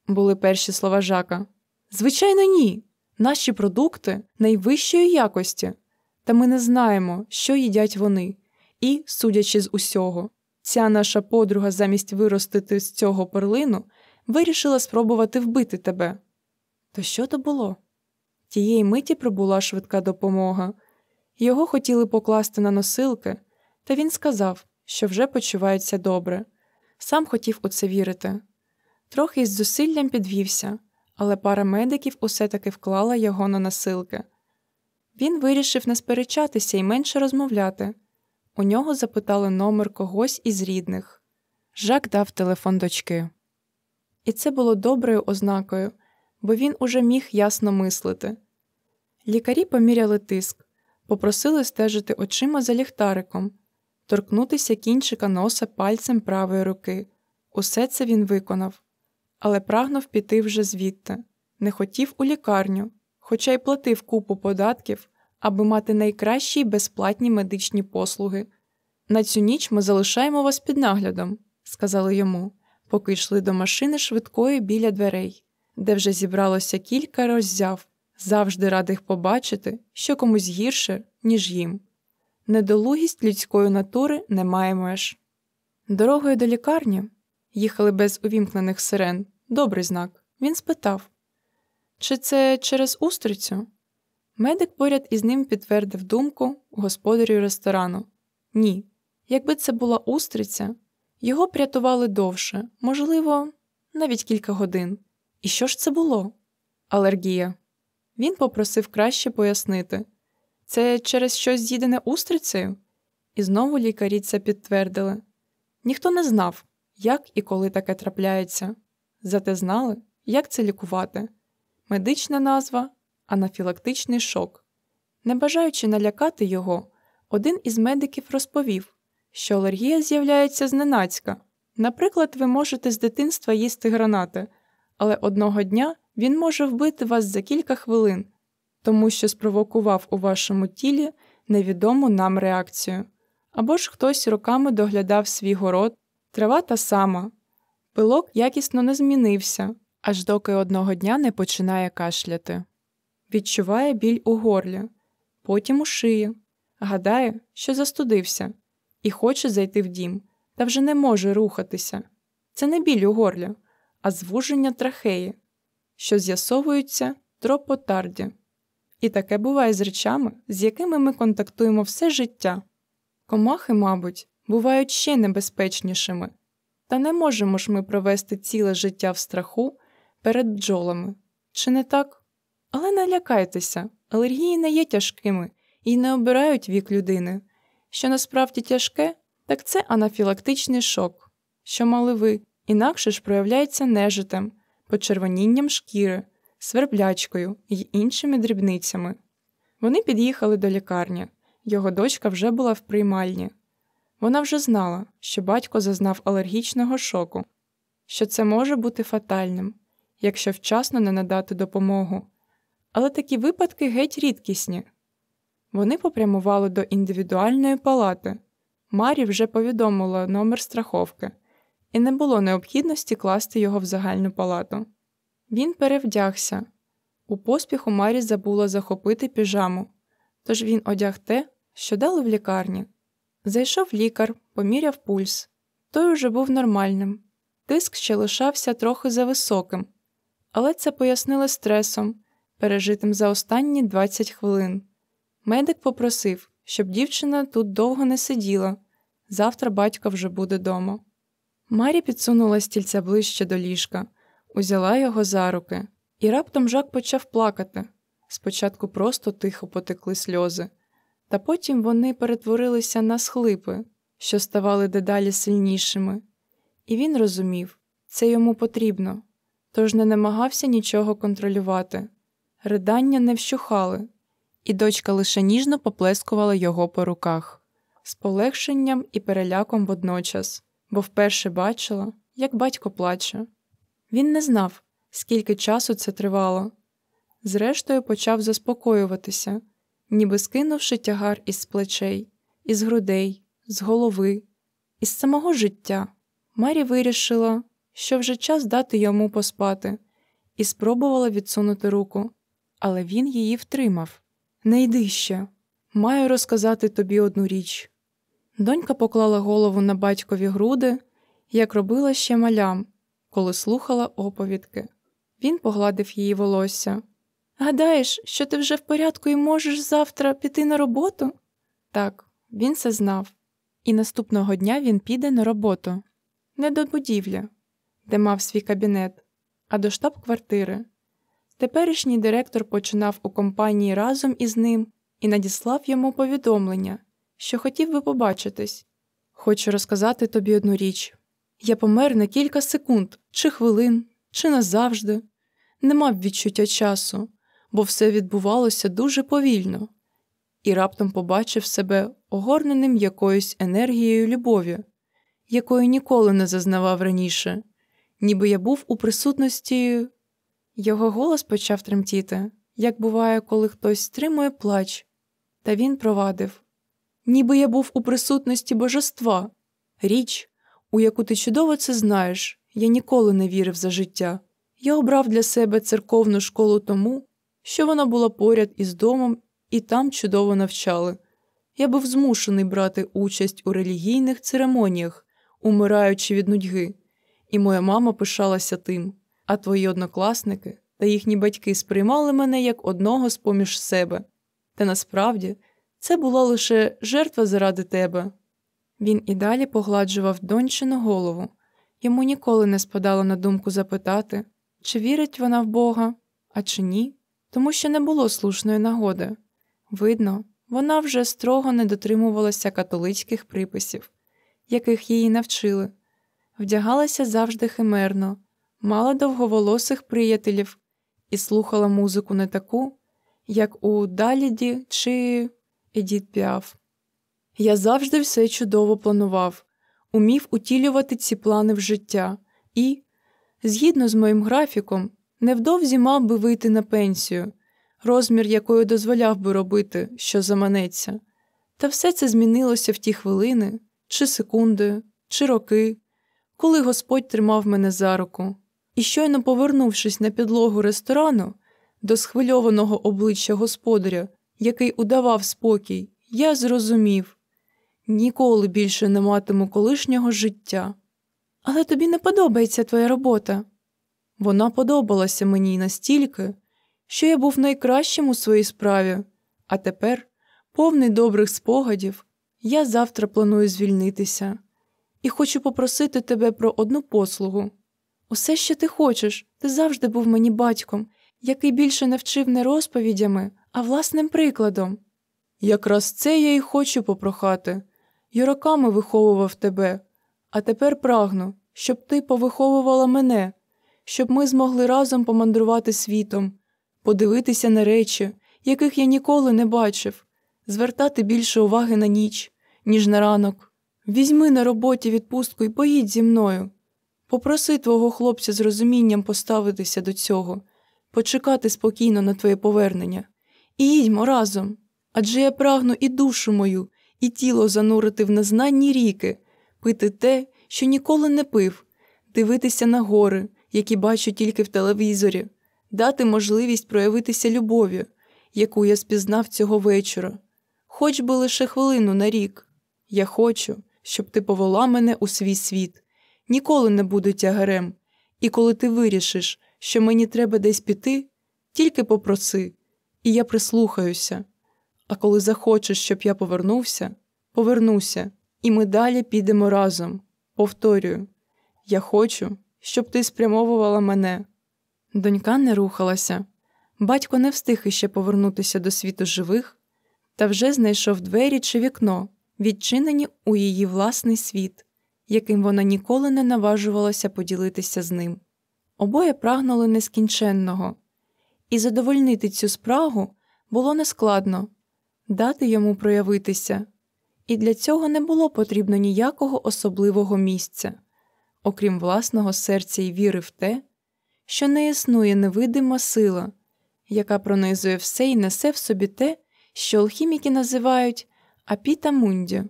були перші слова жака. Звичайно, ні. Наші продукти найвищої якості, та ми не знаємо, що їдять вони. І, судячи з усього, ця наша подруга замість виростити з цього перлину вирішила спробувати вбити тебе. То що то було? Тієї миті прибула швидка допомога. Його хотіли покласти на носилки, та він сказав, що вже почувається добре. Сам хотів у це вірити. Трохи із зусиллям підвівся, але пара медиків усе таки вклала його на носилки. Він вирішив не сперечатися і менше розмовляти. У нього запитали номер когось із рідних. Жак дав телефон дочки. І це було доброю ознакою, бо він уже міг ясно мислити. Лікарі поміряли тиск, попросили стежити очима за ліхтариком, торкнутися кінчика носа пальцем правої руки. Усе це він виконав, але прагнув піти вже звідти, не хотів у лікарню, хоча й платив купу податків, аби мати найкращі й безплатні медичні послуги. На цю ніч ми залишаємо вас під наглядом, сказали йому, поки йшли до машини швидкої біля дверей, де вже зібралося кілька роззяв, завжди радих побачити, що комусь гірше, ніж їм. Недолугість людської натури не має меж. Дорогою до лікарні їхали без увімкнених сирен. Добрий знак. Він спитав чи це через устрицю? Медик поряд із ним підтвердив думку господарю ресторану ні. Якби це була устриця, його б рятували довше, можливо, навіть кілька годин. І що ж це було? Алергія. Він попросив краще пояснити це через щось з'їдене устрицею? І знову лікарі це підтвердили. Ніхто не знав, як і коли таке трапляється, зате знали, як це лікувати. Медична назва анафілактичний шок. Не бажаючи налякати його, один із медиків розповів, що алергія з'являється зненацька. Наприклад, ви можете з дитинства їсти гранати, але одного дня він може вбити вас за кілька хвилин, тому що спровокував у вашому тілі невідому нам реакцію. Або ж хтось роками доглядав свій город, трава та сама, пилок якісно не змінився, аж доки одного дня не починає кашляти. Відчуває біль у горлі, потім у шиї, гадає, що застудився, і хоче зайти в дім, та вже не може рухатися. Це не біль у горлі, а звуження трахеї, що з'ясовуються тропотарді. І таке буває з речами, з якими ми контактуємо все життя. Комахи, мабуть, бувають ще небезпечнішими, та не можемо ж ми провести ціле життя в страху перед бджолами. Чи не так? Але не лякайтеся, алергії не є тяжкими і не обирають вік людини. Що насправді тяжке, так це анафілактичний шок, що мали ви, інакше ж проявляється нежитем, почервонінням шкіри, сверблячкою і іншими дрібницями. Вони під'їхали до лікарні, його дочка вже була в приймальні. Вона вже знала, що батько зазнав алергічного шоку, що це може бути фатальним, якщо вчасно не надати допомогу. Але такі випадки геть рідкісні. Вони попрямували до індивідуальної палати. Марі вже повідомила номер страховки, і не було необхідності класти його в загальну палату. Він перевдягся. У поспіху Марі забула захопити піжаму, тож він одяг те, що дали в лікарні. Зайшов лікар, поміряв пульс. Той уже був нормальним. Тиск ще лишався трохи зависоким, але це пояснили стресом, пережитим за останні 20 хвилин. Медик попросив, щоб дівчина тут довго не сиділа. Завтра батько вже буде дома. Марі підсунула стільця ближче до ліжка, узяла його за руки, і раптом Жак почав плакати. Спочатку просто тихо потекли сльози, та потім вони перетворилися на схлипи, що ставали дедалі сильнішими. І він розумів, це йому потрібно, тож не намагався нічого контролювати. Ридання не вщухали, і дочка лише ніжно поплескувала його по руках, з полегшенням і переляком водночас, бо вперше бачила, як батько плаче. Він не знав, скільки часу це тривало. Зрештою, почав заспокоюватися, ніби скинувши тягар із плечей, із грудей, з голови, із самого життя. Марі вирішила, що вже час дати йому поспати, і спробувала відсунути руку, але він її втримав. Не йди ще, маю розказати тобі одну річ. Донька поклала голову на батькові груди, як робила ще малям, коли слухала оповідки. Він погладив її волосся. Гадаєш, що ти вже в порядку і можеш завтра піти на роботу? Так, він це знав, і наступного дня він піде на роботу не до будівлі, де мав свій кабінет, а до штаб-квартири. Теперішній директор починав у компанії разом із ним і надіслав йому повідомлення, що хотів би побачитись. Хочу розказати тобі одну річ я помер на кілька секунд, чи хвилин, чи назавжди, не мав відчуття часу, бо все відбувалося дуже повільно, і раптом побачив себе огорненим якоюсь енергією любові, якої ніколи не зазнавав раніше, ніби я був у присутності. Його голос почав тремтіти, як буває, коли хтось стримує плач, та він провадив ніби я був у присутності божества, річ, у яку ти чудово це знаєш, я ніколи не вірив за життя. Я обрав для себе церковну школу тому, що вона була поряд із домом і там чудово навчали. Я був змушений брати участь у релігійних церемоніях, умираючи від нудьги, і моя мама пишалася тим, а твої однокласники та їхні батьки сприймали мене як одного з поміж себе. Та насправді це була лише жертва заради тебе. Він і далі погладжував дончину голову. Йому ніколи не спадало на думку запитати, чи вірить вона в Бога, а чи ні, тому що не було слушної нагоди. Видно, вона вже строго не дотримувалася католицьких приписів, яких її навчили, вдягалася завжди химерно, мала довговолосих приятелів і слухала музику не таку, як у Даліді чи Едіт Піаф. Я завжди все чудово планував, умів утілювати ці плани в життя і, згідно з моїм графіком, невдовзі мав би вийти на пенсію, розмір якої дозволяв би робити, що заманеться. Та все це змінилося в ті хвилини, чи секунди, чи роки, коли Господь тримав мене за руку, і, щойно повернувшись на підлогу ресторану до схвильованого обличчя господаря, який удавав спокій, я зрозумів ніколи більше не матиму колишнього життя. Але тобі не подобається твоя робота. Вона подобалася мені настільки, що я був найкращим у своїй справі, а тепер, повний добрих спогадів, я завтра планую звільнитися і хочу попросити тебе про одну послугу. Усе, що ти хочеш, ти завжди був мені батьком, який більше навчив не розповідями, а власним прикладом. Якраз це я й хочу попрохати. Я роками виховував тебе, а тепер прагну, щоб ти повиховувала мене, щоб ми змогли разом помандрувати світом, подивитися на речі, яких я ніколи не бачив, звертати більше уваги на ніч, ніж на ранок. Візьми на роботі відпустку і поїдь зі мною. Попроси твого хлопця з розумінням поставитися до цього, почекати спокійно на твоє повернення. І їдьмо разом. Адже я прагну і душу мою, і тіло занурити в незнанні ріки, пити те, що ніколи не пив, дивитися на гори, які бачу тільки в телевізорі, дати можливість проявитися любов'ю, яку я спізнав цього вечора, хоч би лише хвилину на рік. Я хочу, щоб ти повела мене у свій світ, ніколи не буду тягарем, і коли ти вирішиш, що мені треба десь піти, тільки попроси, і я прислухаюся. А коли захочеш, щоб я повернувся, повернуся, і ми далі підемо разом. Повторюю, я хочу, щоб ти спрямовувала мене. Донька не рухалася, батько не встиг іще повернутися до світу живих, та вже знайшов двері чи вікно, відчинені у її власний світ, яким вона ніколи не наважувалася поділитися з ним. Обоє прагнули нескінченного, і задовольнити цю спрагу було нескладно дати йому проявитися, і для цього не було потрібно ніякого особливого місця, окрім власного серця і віри в те, що не існує невидима сила, яка пронизує все і несе в собі те, що алхіміки називають апіта мунді.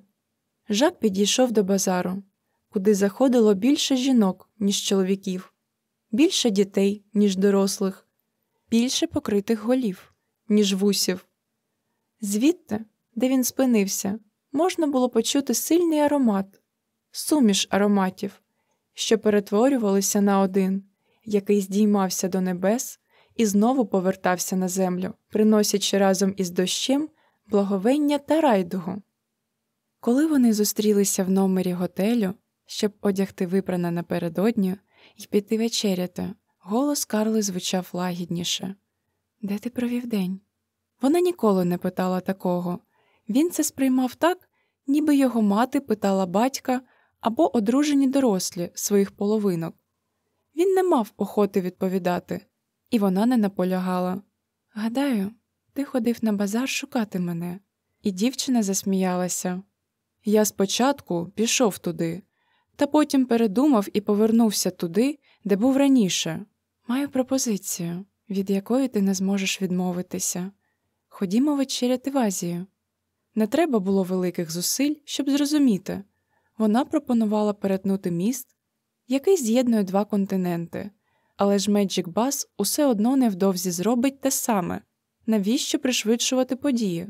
Жак підійшов до базару, куди заходило більше жінок, ніж чоловіків, більше дітей, ніж дорослих, більше покритих голів, ніж вусів. Звідти, де він спинився, можна було почути сильний аромат, суміш ароматів, що перетворювалися на один, який здіймався до небес і знову повертався на землю, приносячи разом із дощем благовення та райдугу. Коли вони зустрілися в номері готелю, щоб одягти випране напередодні і піти вечеряти, голос Карли звучав лагідніше Де ти провів день? Вона ніколи не питала такого. Він це сприймав так, ніби його мати питала батька або одружені дорослі своїх половинок. Він не мав охоти відповідати, і вона не наполягала. Гадаю, ти ходив на базар шукати мене, і дівчина засміялася. Я спочатку пішов туди, та потім передумав і повернувся туди, де був раніше. Маю пропозицію, від якої ти не зможеш відмовитися. Ходімо вечеряти в Азію. Не треба було великих зусиль, щоб зрозуміти. Вона пропонувала перетнути міст, який з'єднує два континенти, але ж Меджик Бас усе одно невдовзі зробить те саме навіщо пришвидшувати події?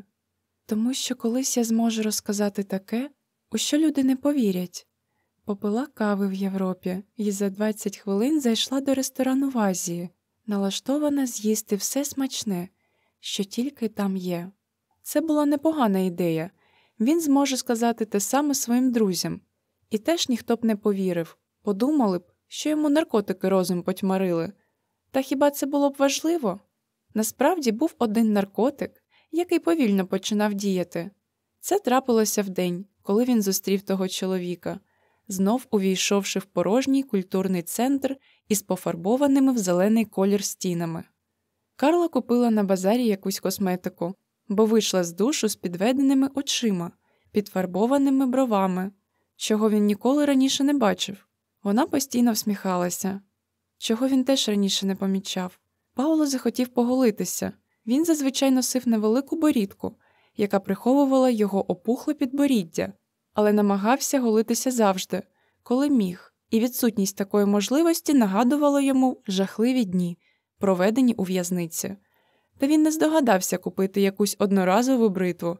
Тому що колись я зможу розказати таке, у що люди не повірять. Попила кави в Європі і за 20 хвилин зайшла до ресторану в Азії, налаштована з'їсти все смачне, що тільки там є. Це була непогана ідея. Він зможе сказати те саме своїм друзям, і теж ніхто б не повірив, подумали б, що йому наркотики розум потьмарили. Та хіба це було б важливо? Насправді був один наркотик, який повільно починав діяти. Це трапилося вдень, коли він зустрів того чоловіка, знов увійшовши в порожній культурний центр із пофарбованими в зелений колір стінами. Карла купила на базарі якусь косметику, бо вийшла з душу з підведеними очима, підфарбованими бровами, чого він ніколи раніше не бачив. Вона постійно всміхалася, чого він теж раніше не помічав. Пауло захотів поголитися. Він зазвичай носив невелику борідку, яка приховувала його опухле підборіддя, але намагався голитися завжди, коли міг, і відсутність такої можливості нагадувала йому жахливі дні, проведені у в'язниці. Та він не здогадався купити якусь одноразову бритву.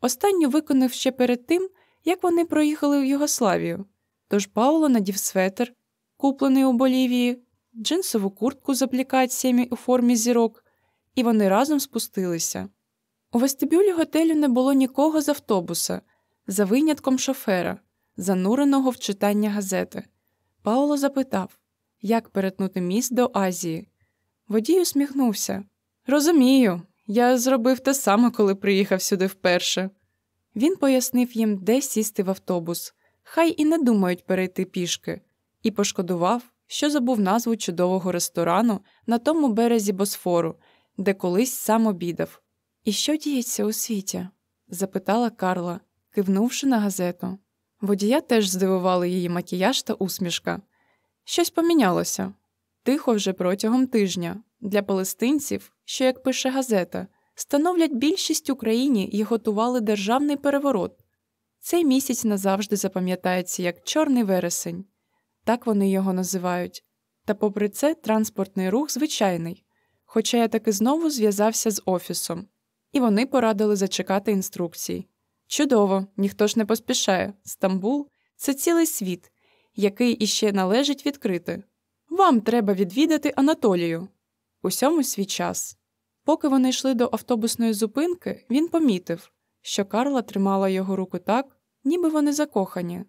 Останню виконав ще перед тим, як вони проїхали в Югославію. Тож Пауло надів светр, куплений у Болівії, джинсову куртку з аплікаціями у формі зірок, і вони разом спустилися. У вестибюлі готелю не було нікого з автобуса, за винятком шофера, зануреного в читання газети. Пауло запитав, як перетнути міст до Азії. Водій усміхнувся. Розумію, я зробив те саме, коли приїхав сюди вперше. Він пояснив їм, де сісти в автобус, хай і не думають перейти пішки, і пошкодував, що забув назву чудового ресторану на тому березі Босфору, де колись сам обідав. І що діється у світі? запитала Карла, кивнувши на газету. Водія теж здивували її макіяж та усмішка. Щось помінялося тихо вже протягом тижня. Для палестинців, що, як пише газета, становлять більшість у країні і готували державний переворот. Цей місяць назавжди запам'ятається як Чорний вересень, так вони його називають. Та, попри це, транспортний рух звичайний. Хоча я таки знову зв'язався з офісом, і вони порадили зачекати інструкцій. Чудово, ніхто ж не поспішає. Стамбул це цілий світ, який іще належить відкрити. Вам треба відвідати Анатолію. Усьому свій час. Поки вони йшли до автобусної зупинки, він помітив, що Карла тримала його руку так, ніби вони закохані,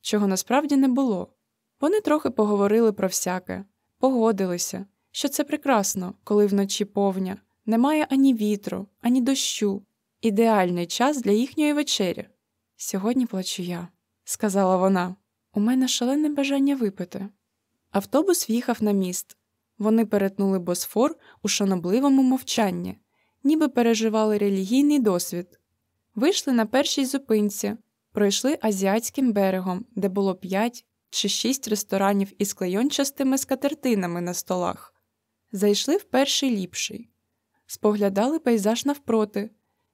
чого насправді не було. Вони трохи поговорили про всяке, погодилися, що це прекрасно, коли вночі повня, немає ані вітру, ані дощу, ідеальний час для їхньої вечері. Сьогодні плачу я, сказала вона. У мене шалене бажання випити. Автобус в'їхав на міст. Вони перетнули босфор у шанобливому мовчанні, ніби переживали релігійний досвід. Вийшли на першій зупинці, пройшли азіатським берегом, де було п'ять чи шість ресторанів із клейончастими скатертинами на столах. Зайшли в перший ліпший, споглядали пейзаж навпроти,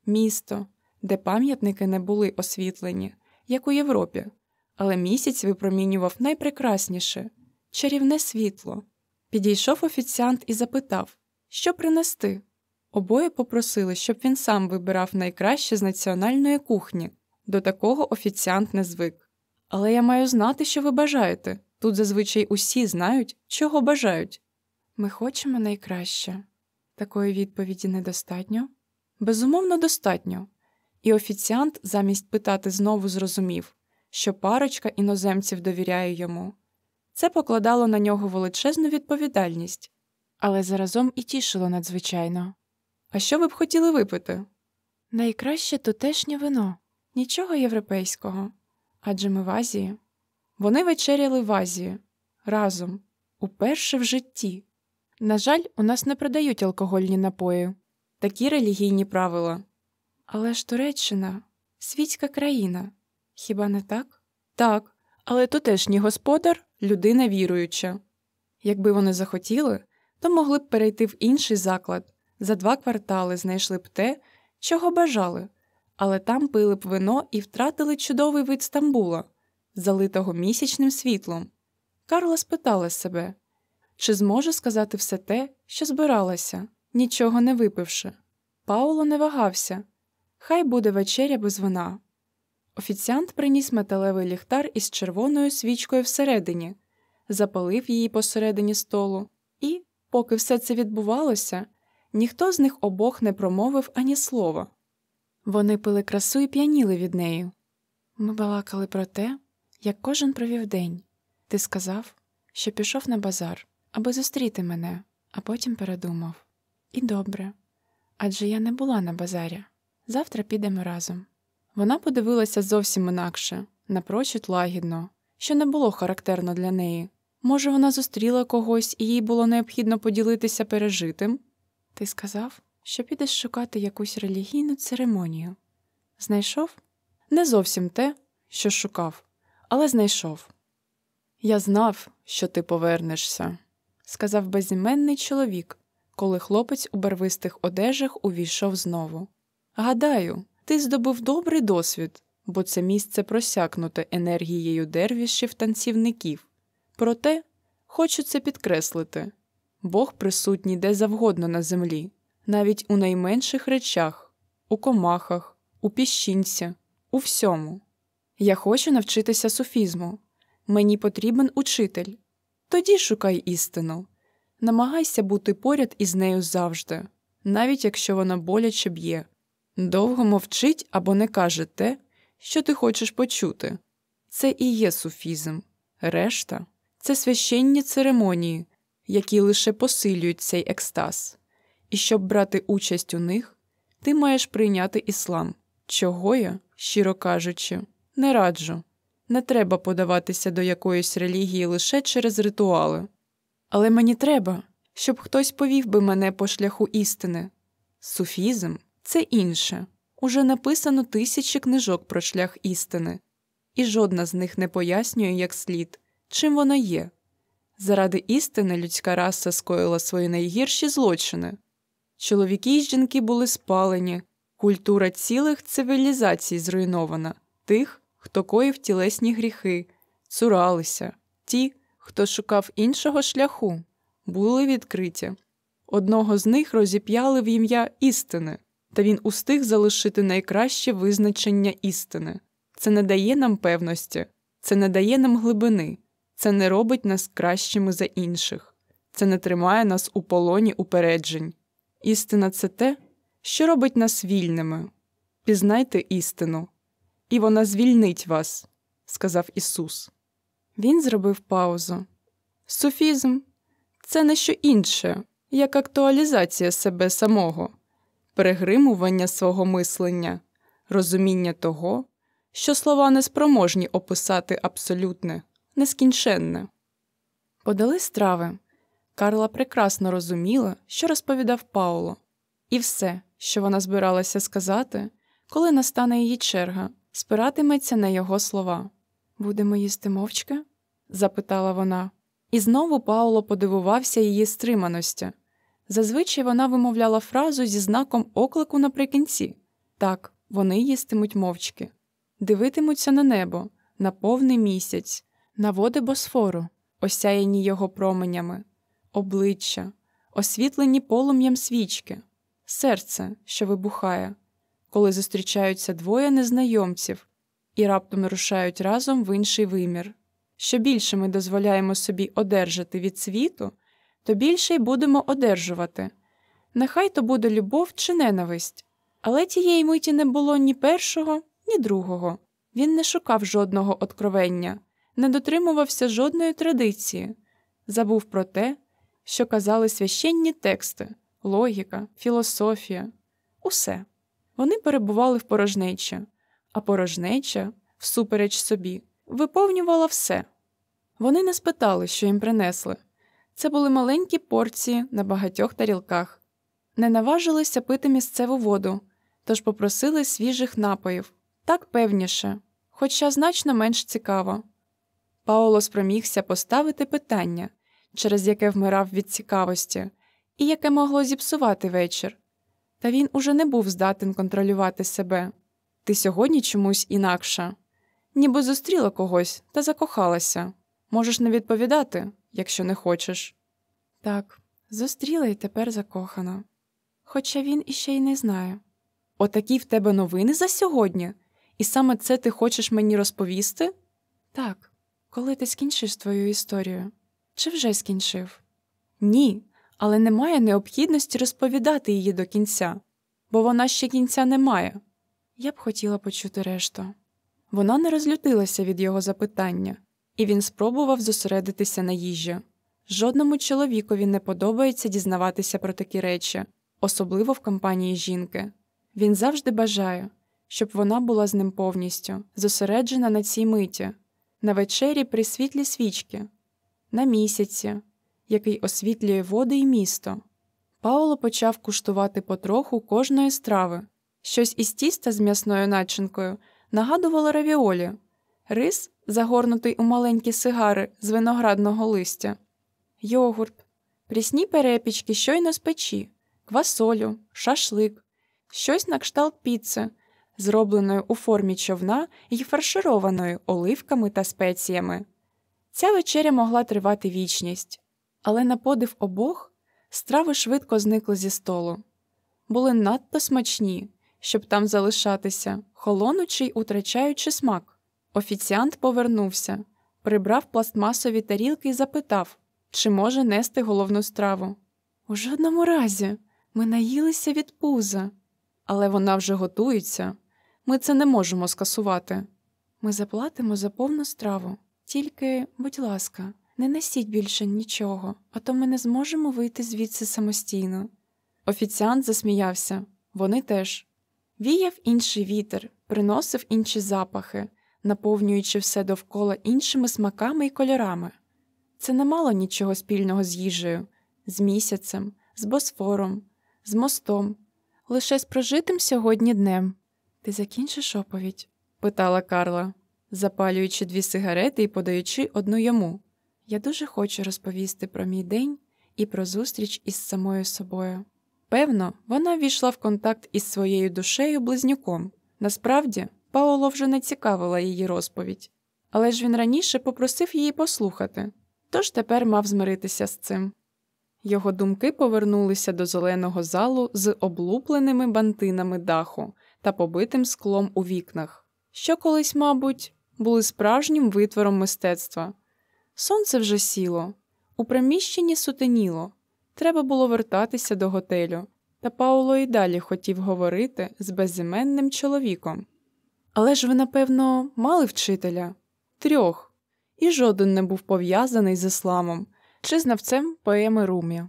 місто, де пам'ятники не були освітлені, як у Європі, але місяць випромінював найпрекрасніше чарівне світло. Підійшов офіціант і запитав, що принести. Обоє попросили, щоб він сам вибирав найкраще з національної кухні. До такого офіціант не звик. Але я маю знати, що ви бажаєте. Тут зазвичай усі знають, чого бажають. Ми хочемо найкраще, Такої відповіді недостатньо? Безумовно, достатньо. І офіціант замість питати знову зрозумів, що парочка іноземців довіряє йому. Це покладало на нього величезну відповідальність, але заразом і тішило надзвичайно. А що ви б хотіли випити? Найкраще тутешнє вино, нічого європейського. Адже ми в Азії. Вони вечеряли в Азії разом, уперше в житті. На жаль, у нас не продають алкогольні напої, такі релігійні правила. Але ж Туреччина світська країна. Хіба не так? Так, але тутешній господар людина віруюча. Якби вони захотіли, то могли б перейти в інший заклад, за два квартали знайшли б те, чого бажали, але там пили б вино і втратили чудовий вид Стамбула, залитого місячним світлом. Карла спитала себе, чи зможе сказати все те, що збиралася, нічого не випивши. Пауло не вагався хай буде вечеря без вина. Офіціант приніс металевий ліхтар із червоною свічкою всередині, запалив її посередині столу, і, поки все це відбувалося, ніхто з них обох не промовив ані слова. Вони пили красу і п'яніли від неї. Ми балакали про те, як кожен провів день. Ти сказав, що пішов на базар, аби зустріти мене, а потім передумав. І добре. Адже я не була на базарі. Завтра підемо разом. Вона подивилася зовсім інакше, напрочуд лагідно, що не було характерно для неї. Може, вона зустріла когось і їй було необхідно поділитися пережитим? Ти сказав, що підеш шукати якусь релігійну церемонію. Знайшов? Не зовсім те, що шукав, але знайшов. Я знав, що ти повернешся, сказав безіменний чоловік, коли хлопець у барвистих одежах увійшов знову. Гадаю, ти здобув добрий досвід, бо це місце просякнуте енергією дервішів танцівників. Проте хочу це підкреслити Бог присутній де завгодно на землі, навіть у найменших речах, у комахах, у піщинці, у всьому. Я хочу навчитися суфізму. Мені потрібен учитель. Тоді шукай істину. Намагайся бути поряд із нею завжди, навіть якщо вона боляче б'є. Довго мовчить або не каже те, що ти хочеш почути. Це і є суфізм, решта це священні церемонії, які лише посилюють цей екстаз, і щоб брати участь у них, ти маєш прийняти іслам, чого я, щиро кажучи, не раджу. Не треба подаватися до якоїсь релігії лише через ритуали. Але мені треба, щоб хтось повів би мене по шляху істини. Суфізм це інше. Уже написано тисячі книжок про шлях істини, і жодна з них не пояснює як слід, чим вона є. Заради істини людська раса скоїла свої найгірші злочини. Чоловіки й жінки були спалені, культура цілих цивілізацій зруйнована, тих, хто коїв тілесні гріхи, цуралися, ті, хто шукав іншого шляху, були відкриті. Одного з них розіп'яли в ім'я істини та він устиг залишити найкраще визначення істини. Це не дає нам певності, це не дає нам глибини, це не робить нас кращими за інших, це не тримає нас у полоні упереджень. Істина це те, що робить нас вільними. Пізнайте істину, і вона звільнить вас, сказав Ісус. Він зробив паузу. Суфізм це не що інше, як актуалізація себе самого перегримування свого мислення, розуміння того, що слова неспроможні описати абсолютне, нескінченне. Подали страви. Карла прекрасно розуміла, що розповідав Пауло, і все, що вона збиралася сказати, коли настане її черга, спиратиметься на його слова. Будемо їсти мовчки? запитала вона. І знову Пауло подивувався її стриманості. Зазвичай вона вимовляла фразу зі знаком оклику наприкінці так, вони їстимуть мовчки, дивитимуться на небо, на повний місяць, на води босфору, осяяні його променями, обличчя, освітлені полум'ям свічки, серце, що вибухає, коли зустрічаються двоє незнайомців і раптом рушають разом в інший вимір. Що більше ми дозволяємо собі одержати від світу то більше й будемо одержувати. Нехай то буде любов чи ненависть. Але тієї миті не було ні першого, ні другого. Він не шукав жодного откровення, не дотримувався жодної традиції, забув про те, що казали священні тексти, логіка, філософія усе. Вони перебували в порожнечі, а порожнеча, всупереч собі, виповнювала все. Вони не спитали, що їм принесли. Це були маленькі порції на багатьох тарілках, не наважилися пити місцеву воду, тож попросили свіжих напоїв так певніше, хоча значно менш цікаво. Пауло спромігся поставити питання, через яке вмирав від цікавості, і яке могло зіпсувати вечір. Та він уже не був здатен контролювати себе. Ти сьогодні чомусь інакша, ніби зустріла когось та закохалася. Можеш не відповідати, якщо не хочеш. Так, зустріла і тепер закохана. Хоча він іще й не знає. Отакі в тебе новини за сьогодні, і саме це ти хочеш мені розповісти? Так, коли ти скінчиш твою історію. Чи вже скінчив? Ні, але немає необхідності розповідати її до кінця, бо вона ще кінця не має. Я б хотіла почути решту. Вона не розлютилася від його запитання, і він спробував зосередитися на їжі. Жодному чоловікові не подобається дізнаватися про такі речі, особливо в компанії жінки. Він завжди бажає, щоб вона була з ним повністю, зосереджена на цій миті, на вечері при світлі свічки, на місяці, який освітлює води і місто. Пауло почав куштувати потроху кожної страви. Щось із тіста з м'ясною начинкою нагадувало равіолі, рис, загорнутий у маленькі сигари з виноградного листя, йогурт, прісні перепічки щойно з печі, квасолю, шашлик, щось на кшталт піци, зробленої у формі човна і фаршированої оливками та спеціями. Ця вечеря могла тривати вічність, але на подив обох страви швидко зникли зі столу. Були надто смачні, щоб там залишатися, холонучи й утрачаючи смак. Офіціант повернувся, прибрав пластмасові тарілки і запитав, чи може нести головну страву. У жодному разі ми наїлися від пуза, але вона вже готується. Ми це не можемо скасувати. Ми заплатимо за повну страву. Тільки, будь ласка, не несіть більше нічого, а то ми не зможемо вийти звідси самостійно. Офіціант засміявся, вони теж. Віяв інший вітер, приносив інші запахи, наповнюючи все довкола іншими смаками і кольорами. Це не мало нічого спільного з їжею, з місяцем, з босфором, з мостом, лише з прожитим сьогодні днем. Ти закінчиш оповідь? питала Карла, запалюючи дві сигарети і подаючи одну йому. Я дуже хочу розповісти про мій день і про зустріч із самою собою. Певно, вона війшла в контакт із своєю душею близнюком. Насправді, Пауло вже не цікавила її розповідь, але ж він раніше попросив її послухати, тож тепер мав змиритися з цим. Його думки повернулися до зеленого залу з облупленими бантинами даху та побитим склом у вікнах, що колись, мабуть, були справжнім витвором мистецтва. Сонце вже сіло, у приміщенні сутеніло, треба було вертатися до готелю, та Пауло і далі хотів говорити з безіменним чоловіком. Але ж ви, напевно, мали вчителя трьох, і жоден не був пов'язаний з ісламом чи знавцем поеми Румі.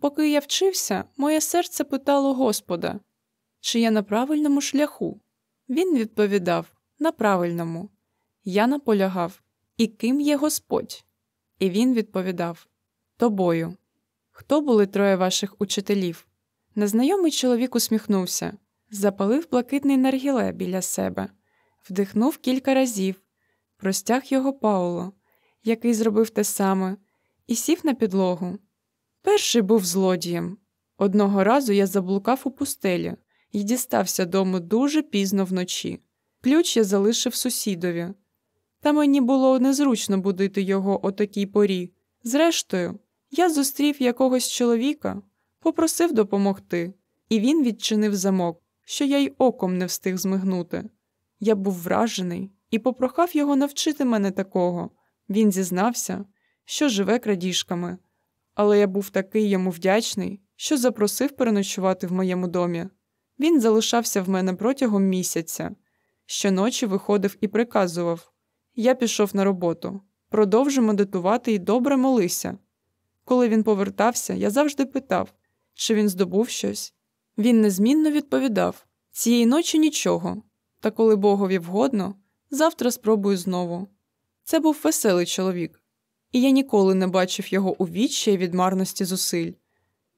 Поки я вчився, моє серце питало Господа, чи я на правильному шляху. Він відповідав на правильному. Я наполягав, і ким є Господь? І він відповідав Тобою. Хто були троє ваших учителів? Незнайомий чоловік усміхнувся, запалив блакитний наргіле біля себе, вдихнув кілька разів, простяг його Пауло, який зробив те саме, і сів на підлогу. Перший був злодієм. Одного разу я заблукав у пустелі і дістався дому дуже пізно вночі. Ключ я залишив сусідові. Та мені було незручно будити його о такій порі. Зрештою, я зустрів якогось чоловіка, попросив допомогти, і він відчинив замок, що я й оком не встиг змигнути. Я був вражений і попрохав його навчити мене такого. Він зізнався, що живе крадіжками, але я був такий йому вдячний, що запросив переночувати в моєму домі. Він залишався в мене протягом місяця. Щоночі виходив і приказував Я пішов на роботу, продовжу медитувати і добре молися. Коли він повертався, я завжди питав, чи він здобув щось. Він незмінно відповідав цієї ночі нічого, та коли Богові вгодно, завтра спробую знову. Це був веселий чоловік, і я ніколи не бачив його у відчаї від марності зусиль.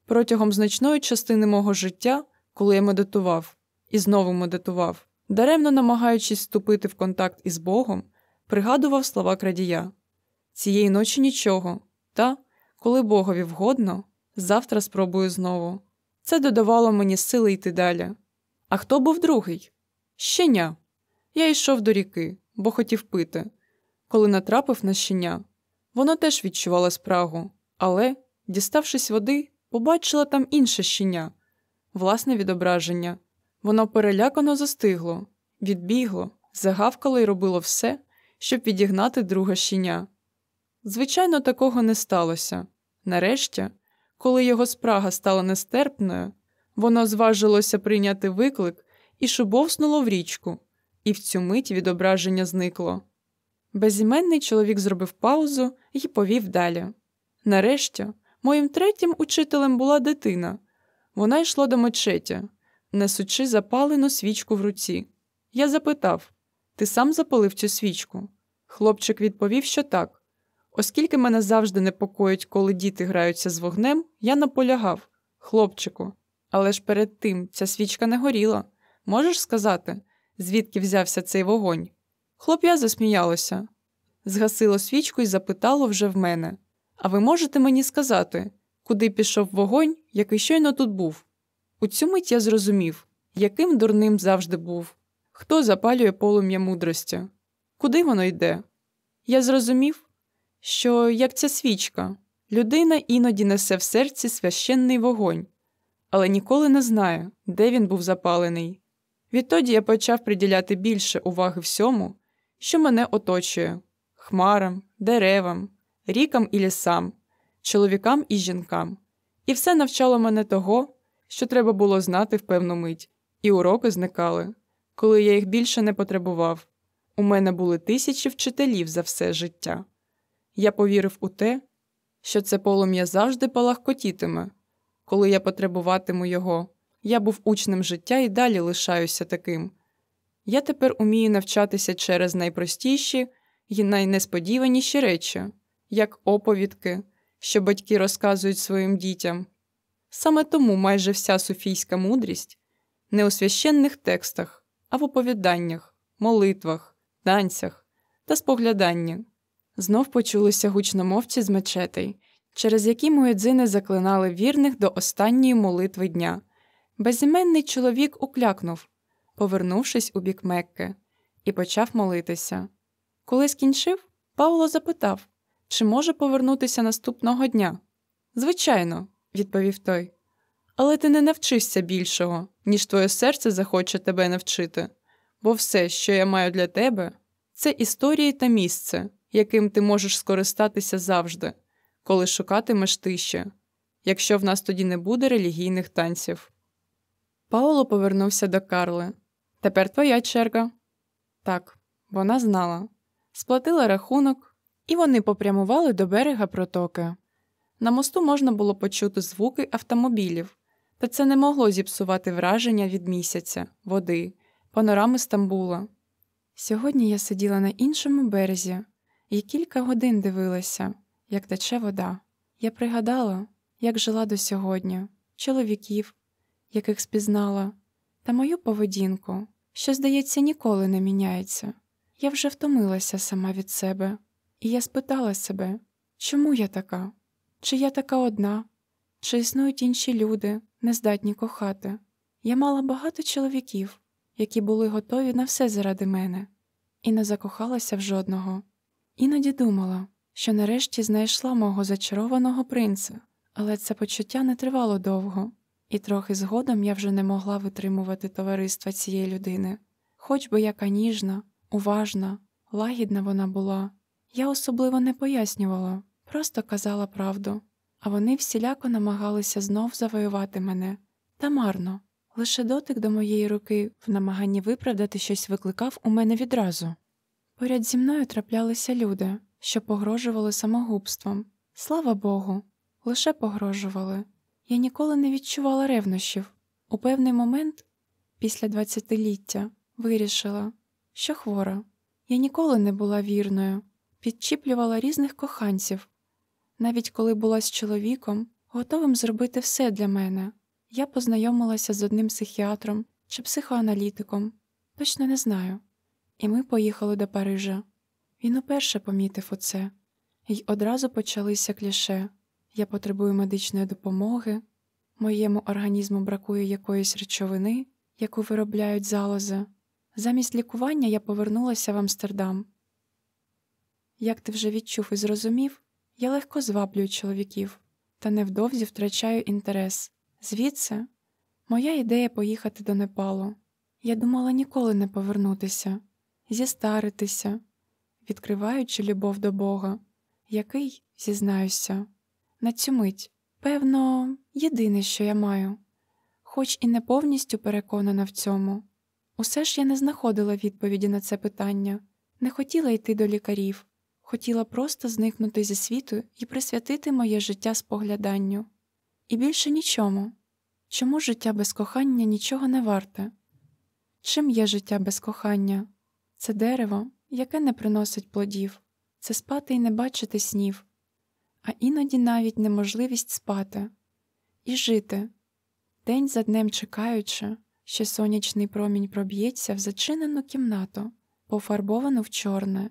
Протягом значної частини мого життя, коли я медитував і знову медитував, даремно намагаючись вступити в контакт із Богом, пригадував слова крадія цієї ночі нічого, та, коли Богові вгодно, завтра спробую знову. Це додавало мені сили йти далі. А хто був другий? Щеня. Я йшов до ріки, бо хотів пити. Коли натрапив на щеня, воно теж відчувало спрагу, але, діставшись води, побачила там інше щеня, власне відображення. Воно перелякано застигло, відбігло, загавкало і робило все, щоб відігнати друге щеня. Звичайно, такого не сталося. Нарешті, коли його спрага стала нестерпною, воно зважилося прийняти виклик і шубовснуло в річку, і в цю мить відображення зникло. Безіменний чоловік зробив паузу і повів далі. Нарешті, моїм третім учителем була дитина. Вона йшла до мечеті, несучи запалену свічку в руці. Я запитав Ти сам запалив цю свічку? Хлопчик відповів, що так. Оскільки мене завжди непокоїть, коли діти граються з вогнем, я наполягав хлопчику, але ж перед тим ця свічка не горіла. Можеш сказати, звідки взявся цей вогонь? Хлоп'я засміялося, згасило свічку і запитало вже в мене А ви можете мені сказати, куди пішов вогонь, який щойно тут був? У цю мить я зрозумів, яким дурним завжди був, хто запалює полум'я мудрості, куди воно йде? Я зрозумів, що, як ця свічка, людина іноді несе в серці священний вогонь, але ніколи не знає, де він був запалений. Відтоді я почав приділяти більше уваги всьому, що мене оточує хмарам, деревам, рікам і лісам, чоловікам і жінкам, і все навчало мене того, що треба було знати в певну мить, і уроки зникали, коли я їх більше не потребував. У мене були тисячі вчителів за все життя. Я повірив у те, що це полум'я завжди палахкотітиме, коли я потребуватиму його. Я був учнем життя і далі лишаюся таким. Я тепер умію навчатися через найпростіші і найнесподіваніші речі, як оповідки, що батьки розказують своїм дітям. Саме тому майже вся суфійська мудрість не у священних текстах, а в оповіданнях, молитвах, танцях та спогляданні. Знов почулися гучномовці з мечетей, через які муедзини заклинали вірних до останньої молитви дня. Безіменний чоловік уклякнув, повернувшись у бік Мекки, і почав молитися. Коли скінчив, Павло запитав, чи може повернутися наступного дня. Звичайно, відповів той. Але ти не навчишся більшого, ніж твоє серце захоче тебе навчити, бо все, що я маю для тебе, це історії та місце, яким ти можеш скористатися завжди, коли шукатимеш тиші, якщо в нас тоді не буде релігійних танців. Пауло повернувся до Карли. Тепер твоя черга. Так, вона знала. Сплатила рахунок, і вони попрямували до берега протоки. На мосту можна було почути звуки автомобілів, та це не могло зіпсувати враження від місяця, води, панорами Стамбула. Сьогодні я сиділа на іншому березі і кілька годин дивилася, як тече вода. Я пригадала, як жила до сьогодні, чоловіків, яких спізнала, та мою поведінку, що, здається, ніколи не міняється. Я вже втомилася сама від себе, і я спитала себе, чому я така? Чи я така одна, чи існують інші люди, нездатні кохати? Я мала багато чоловіків, які були готові на все заради мене, і не закохалася в жодного. Іноді думала, що нарешті знайшла мого зачарованого принца, але це почуття не тривало довго, і трохи згодом я вже не могла витримувати товариства цієї людини, хоч би яка ніжна, уважна, лагідна вона була. Я особливо не пояснювала, просто казала правду. а вони всіляко намагалися знов завоювати мене. Та марно, лише дотик до моєї руки в намаганні виправдати щось викликав у мене відразу. Поряд зі мною траплялися люди, що погрожували самогубством. Слава Богу, лише погрожували. Я ніколи не відчувала ревнощів. У певний момент, після двадцятиліття, вирішила, що хвора. Я ніколи не була вірною, підчіплювала різних коханців. Навіть коли була з чоловіком, готовим зробити все для мене. Я познайомилася з одним психіатром чи психоаналітиком, точно не знаю. І ми поїхали до Парижа. Він уперше помітив оце, І одразу почалися кліше я потребую медичної допомоги, моєму організму бракує якоїсь речовини, яку виробляють залози. Замість лікування я повернулася в Амстердам. Як ти вже відчув і зрозумів, я легко зваблюю чоловіків, та невдовзі втрачаю інтерес. Звідси моя ідея поїхати до Непалу. Я думала ніколи не повернутися, зістаритися, відкриваючи любов до Бога, який, зізнаюся, на цю мить, певно, єдине, що я маю, хоч і не повністю переконана в цьому. Усе ж я не знаходила відповіді на це питання, не хотіла йти до лікарів, хотіла просто зникнути зі світу і присвятити моє життя спогляданню. І більше нічому. Чому життя без кохання нічого не варте? Чим є життя без кохання? Це дерево, яке не приносить плодів, це спати і не бачити снів, а іноді навіть неможливість спати. І жити, день за днем чекаючи, що сонячний промінь проб'ється в зачинену кімнату, пофарбовану в чорне,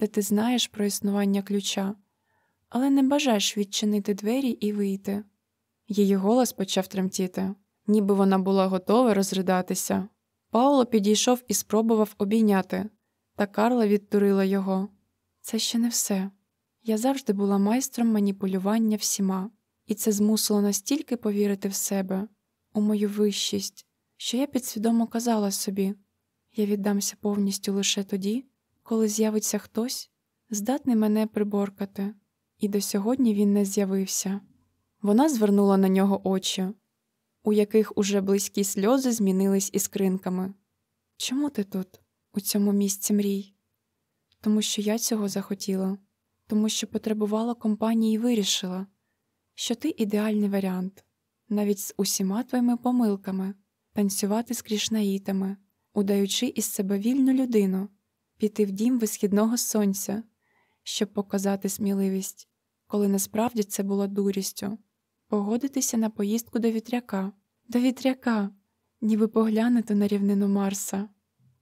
де ти знаєш про існування ключа, але не бажаєш відчинити двері і вийти. Її голос почав тремтіти, ніби вона була готова розридатися. Пауло підійшов і спробував обійняти, та Карла відтурила його. Це ще не все. Я завжди була майстром маніпулювання всіма, і це змусило настільки повірити в себе, у мою вищість, що я підсвідомо казала собі я віддамся повністю лише тоді, коли з'явиться хтось, здатний мене приборкати, і до сьогодні він не з'явився. Вона звернула на нього очі, у яких уже близькі сльози змінились іскринками. Чому ти тут, у цьому місці мрій? Тому що я цього захотіла, тому що потребувала компанії і вирішила, що ти ідеальний варіант, навіть з усіма твоїми помилками, танцювати з крішнаїтами, удаючи із себе вільну людину, піти в дім висхідного сонця, щоб показати сміливість, коли насправді це було дурістю погодитися на поїздку до вітряка, до вітряка, ніби поглянути на рівнину Марса.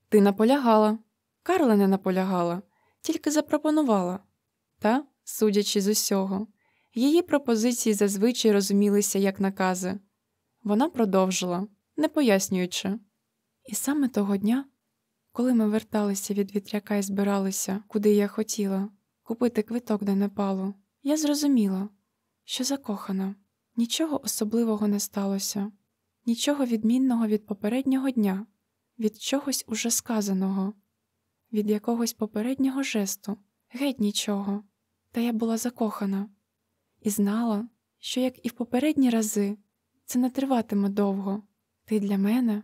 Ти наполягала. Карла не наполягала, тільки запропонувала. Та, судячи з усього, її пропозиції зазвичай розумілися як накази. Вона продовжила, не пояснюючи. І саме того дня, коли ми верталися від вітряка і збиралися, куди я хотіла, купити квиток до Непалу, я зрозуміла, що закохана. Нічого особливого не сталося, нічого відмінного від попереднього дня, від чогось уже сказаного, від якогось попереднього жесту, геть нічого. Та я була закохана і знала, що, як і в попередні рази, це не триватиме довго. Ти для мене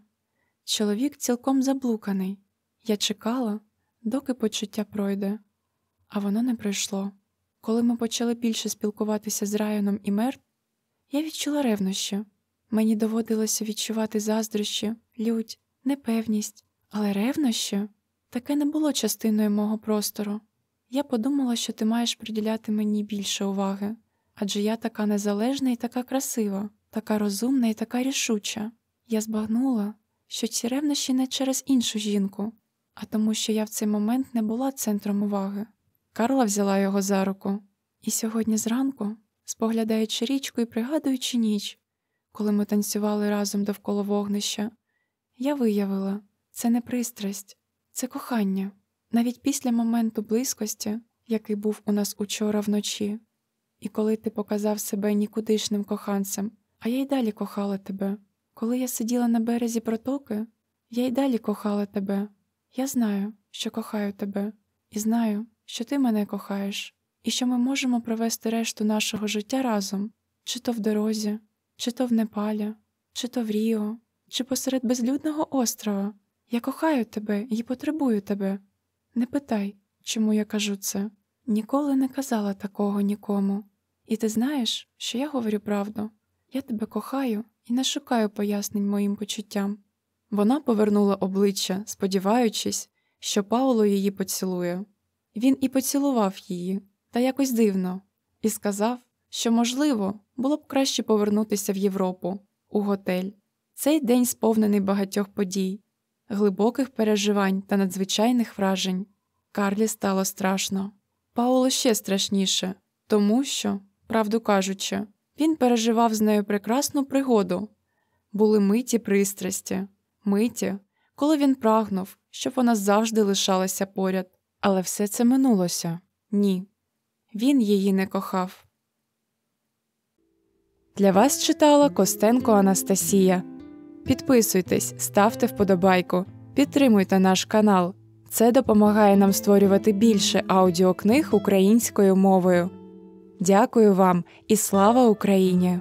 чоловік цілком заблуканий. Я чекала, доки почуття пройде, а воно не пройшло. Коли ми почали більше спілкуватися з Райаном і Мерт, я відчула ревнощі. Мені доводилося відчувати заздрощі, лють, непевність, але ревнощі таке не було частиною мого простору. Я подумала, що ти маєш приділяти мені більше уваги, адже я така незалежна і така красива, така розумна і така рішуча. Я збагнула, що ці ревнощі не через іншу жінку, а тому, що я в цей момент не була центром уваги. Карла взяла його за руку, і сьогодні зранку споглядаючи річку і пригадуючи ніч, коли ми танцювали разом довкола вогнища, я виявила це не пристрасть, це кохання, навіть після моменту близькості, який був у нас учора вночі, і коли ти показав себе нікудишним коханцем, а я й далі кохала тебе. Коли я сиділа на березі протоки, я й далі кохала тебе. Я знаю, що кохаю тебе, і знаю, що ти мене кохаєш і що ми можемо провести решту нашого життя разом, чи то в дорозі, чи то в Непалі, чи то в Ріо, чи посеред безлюдного острова. Я кохаю тебе і потребую тебе. Не питай, чому я кажу це. Ніколи не казала такого нікому. І ти знаєш, що я говорю правду. Я тебе кохаю і не шукаю пояснень моїм почуттям. Вона повернула обличчя, сподіваючись, що Пауло її поцілує. Він і поцілував її, та якось дивно, і сказав, що, можливо, було б краще повернутися в Європу, у готель. Цей день сповнений багатьох подій, глибоких переживань та надзвичайних вражень. Карлі стало страшно. Пауло ще страшніше, тому що, правду кажучи, він переживав з нею прекрасну пригоду. Були миті пристрасті, миті, коли він прагнув, щоб вона завжди лишалася поряд. Але все це минулося ні. Він її не кохав. Для вас читала Костенко Анастасія. Підписуйтесь, ставте вподобайку, підтримуйте наш канал. Це допомагає нам створювати більше аудіокниг українською мовою. Дякую вам і слава Україні!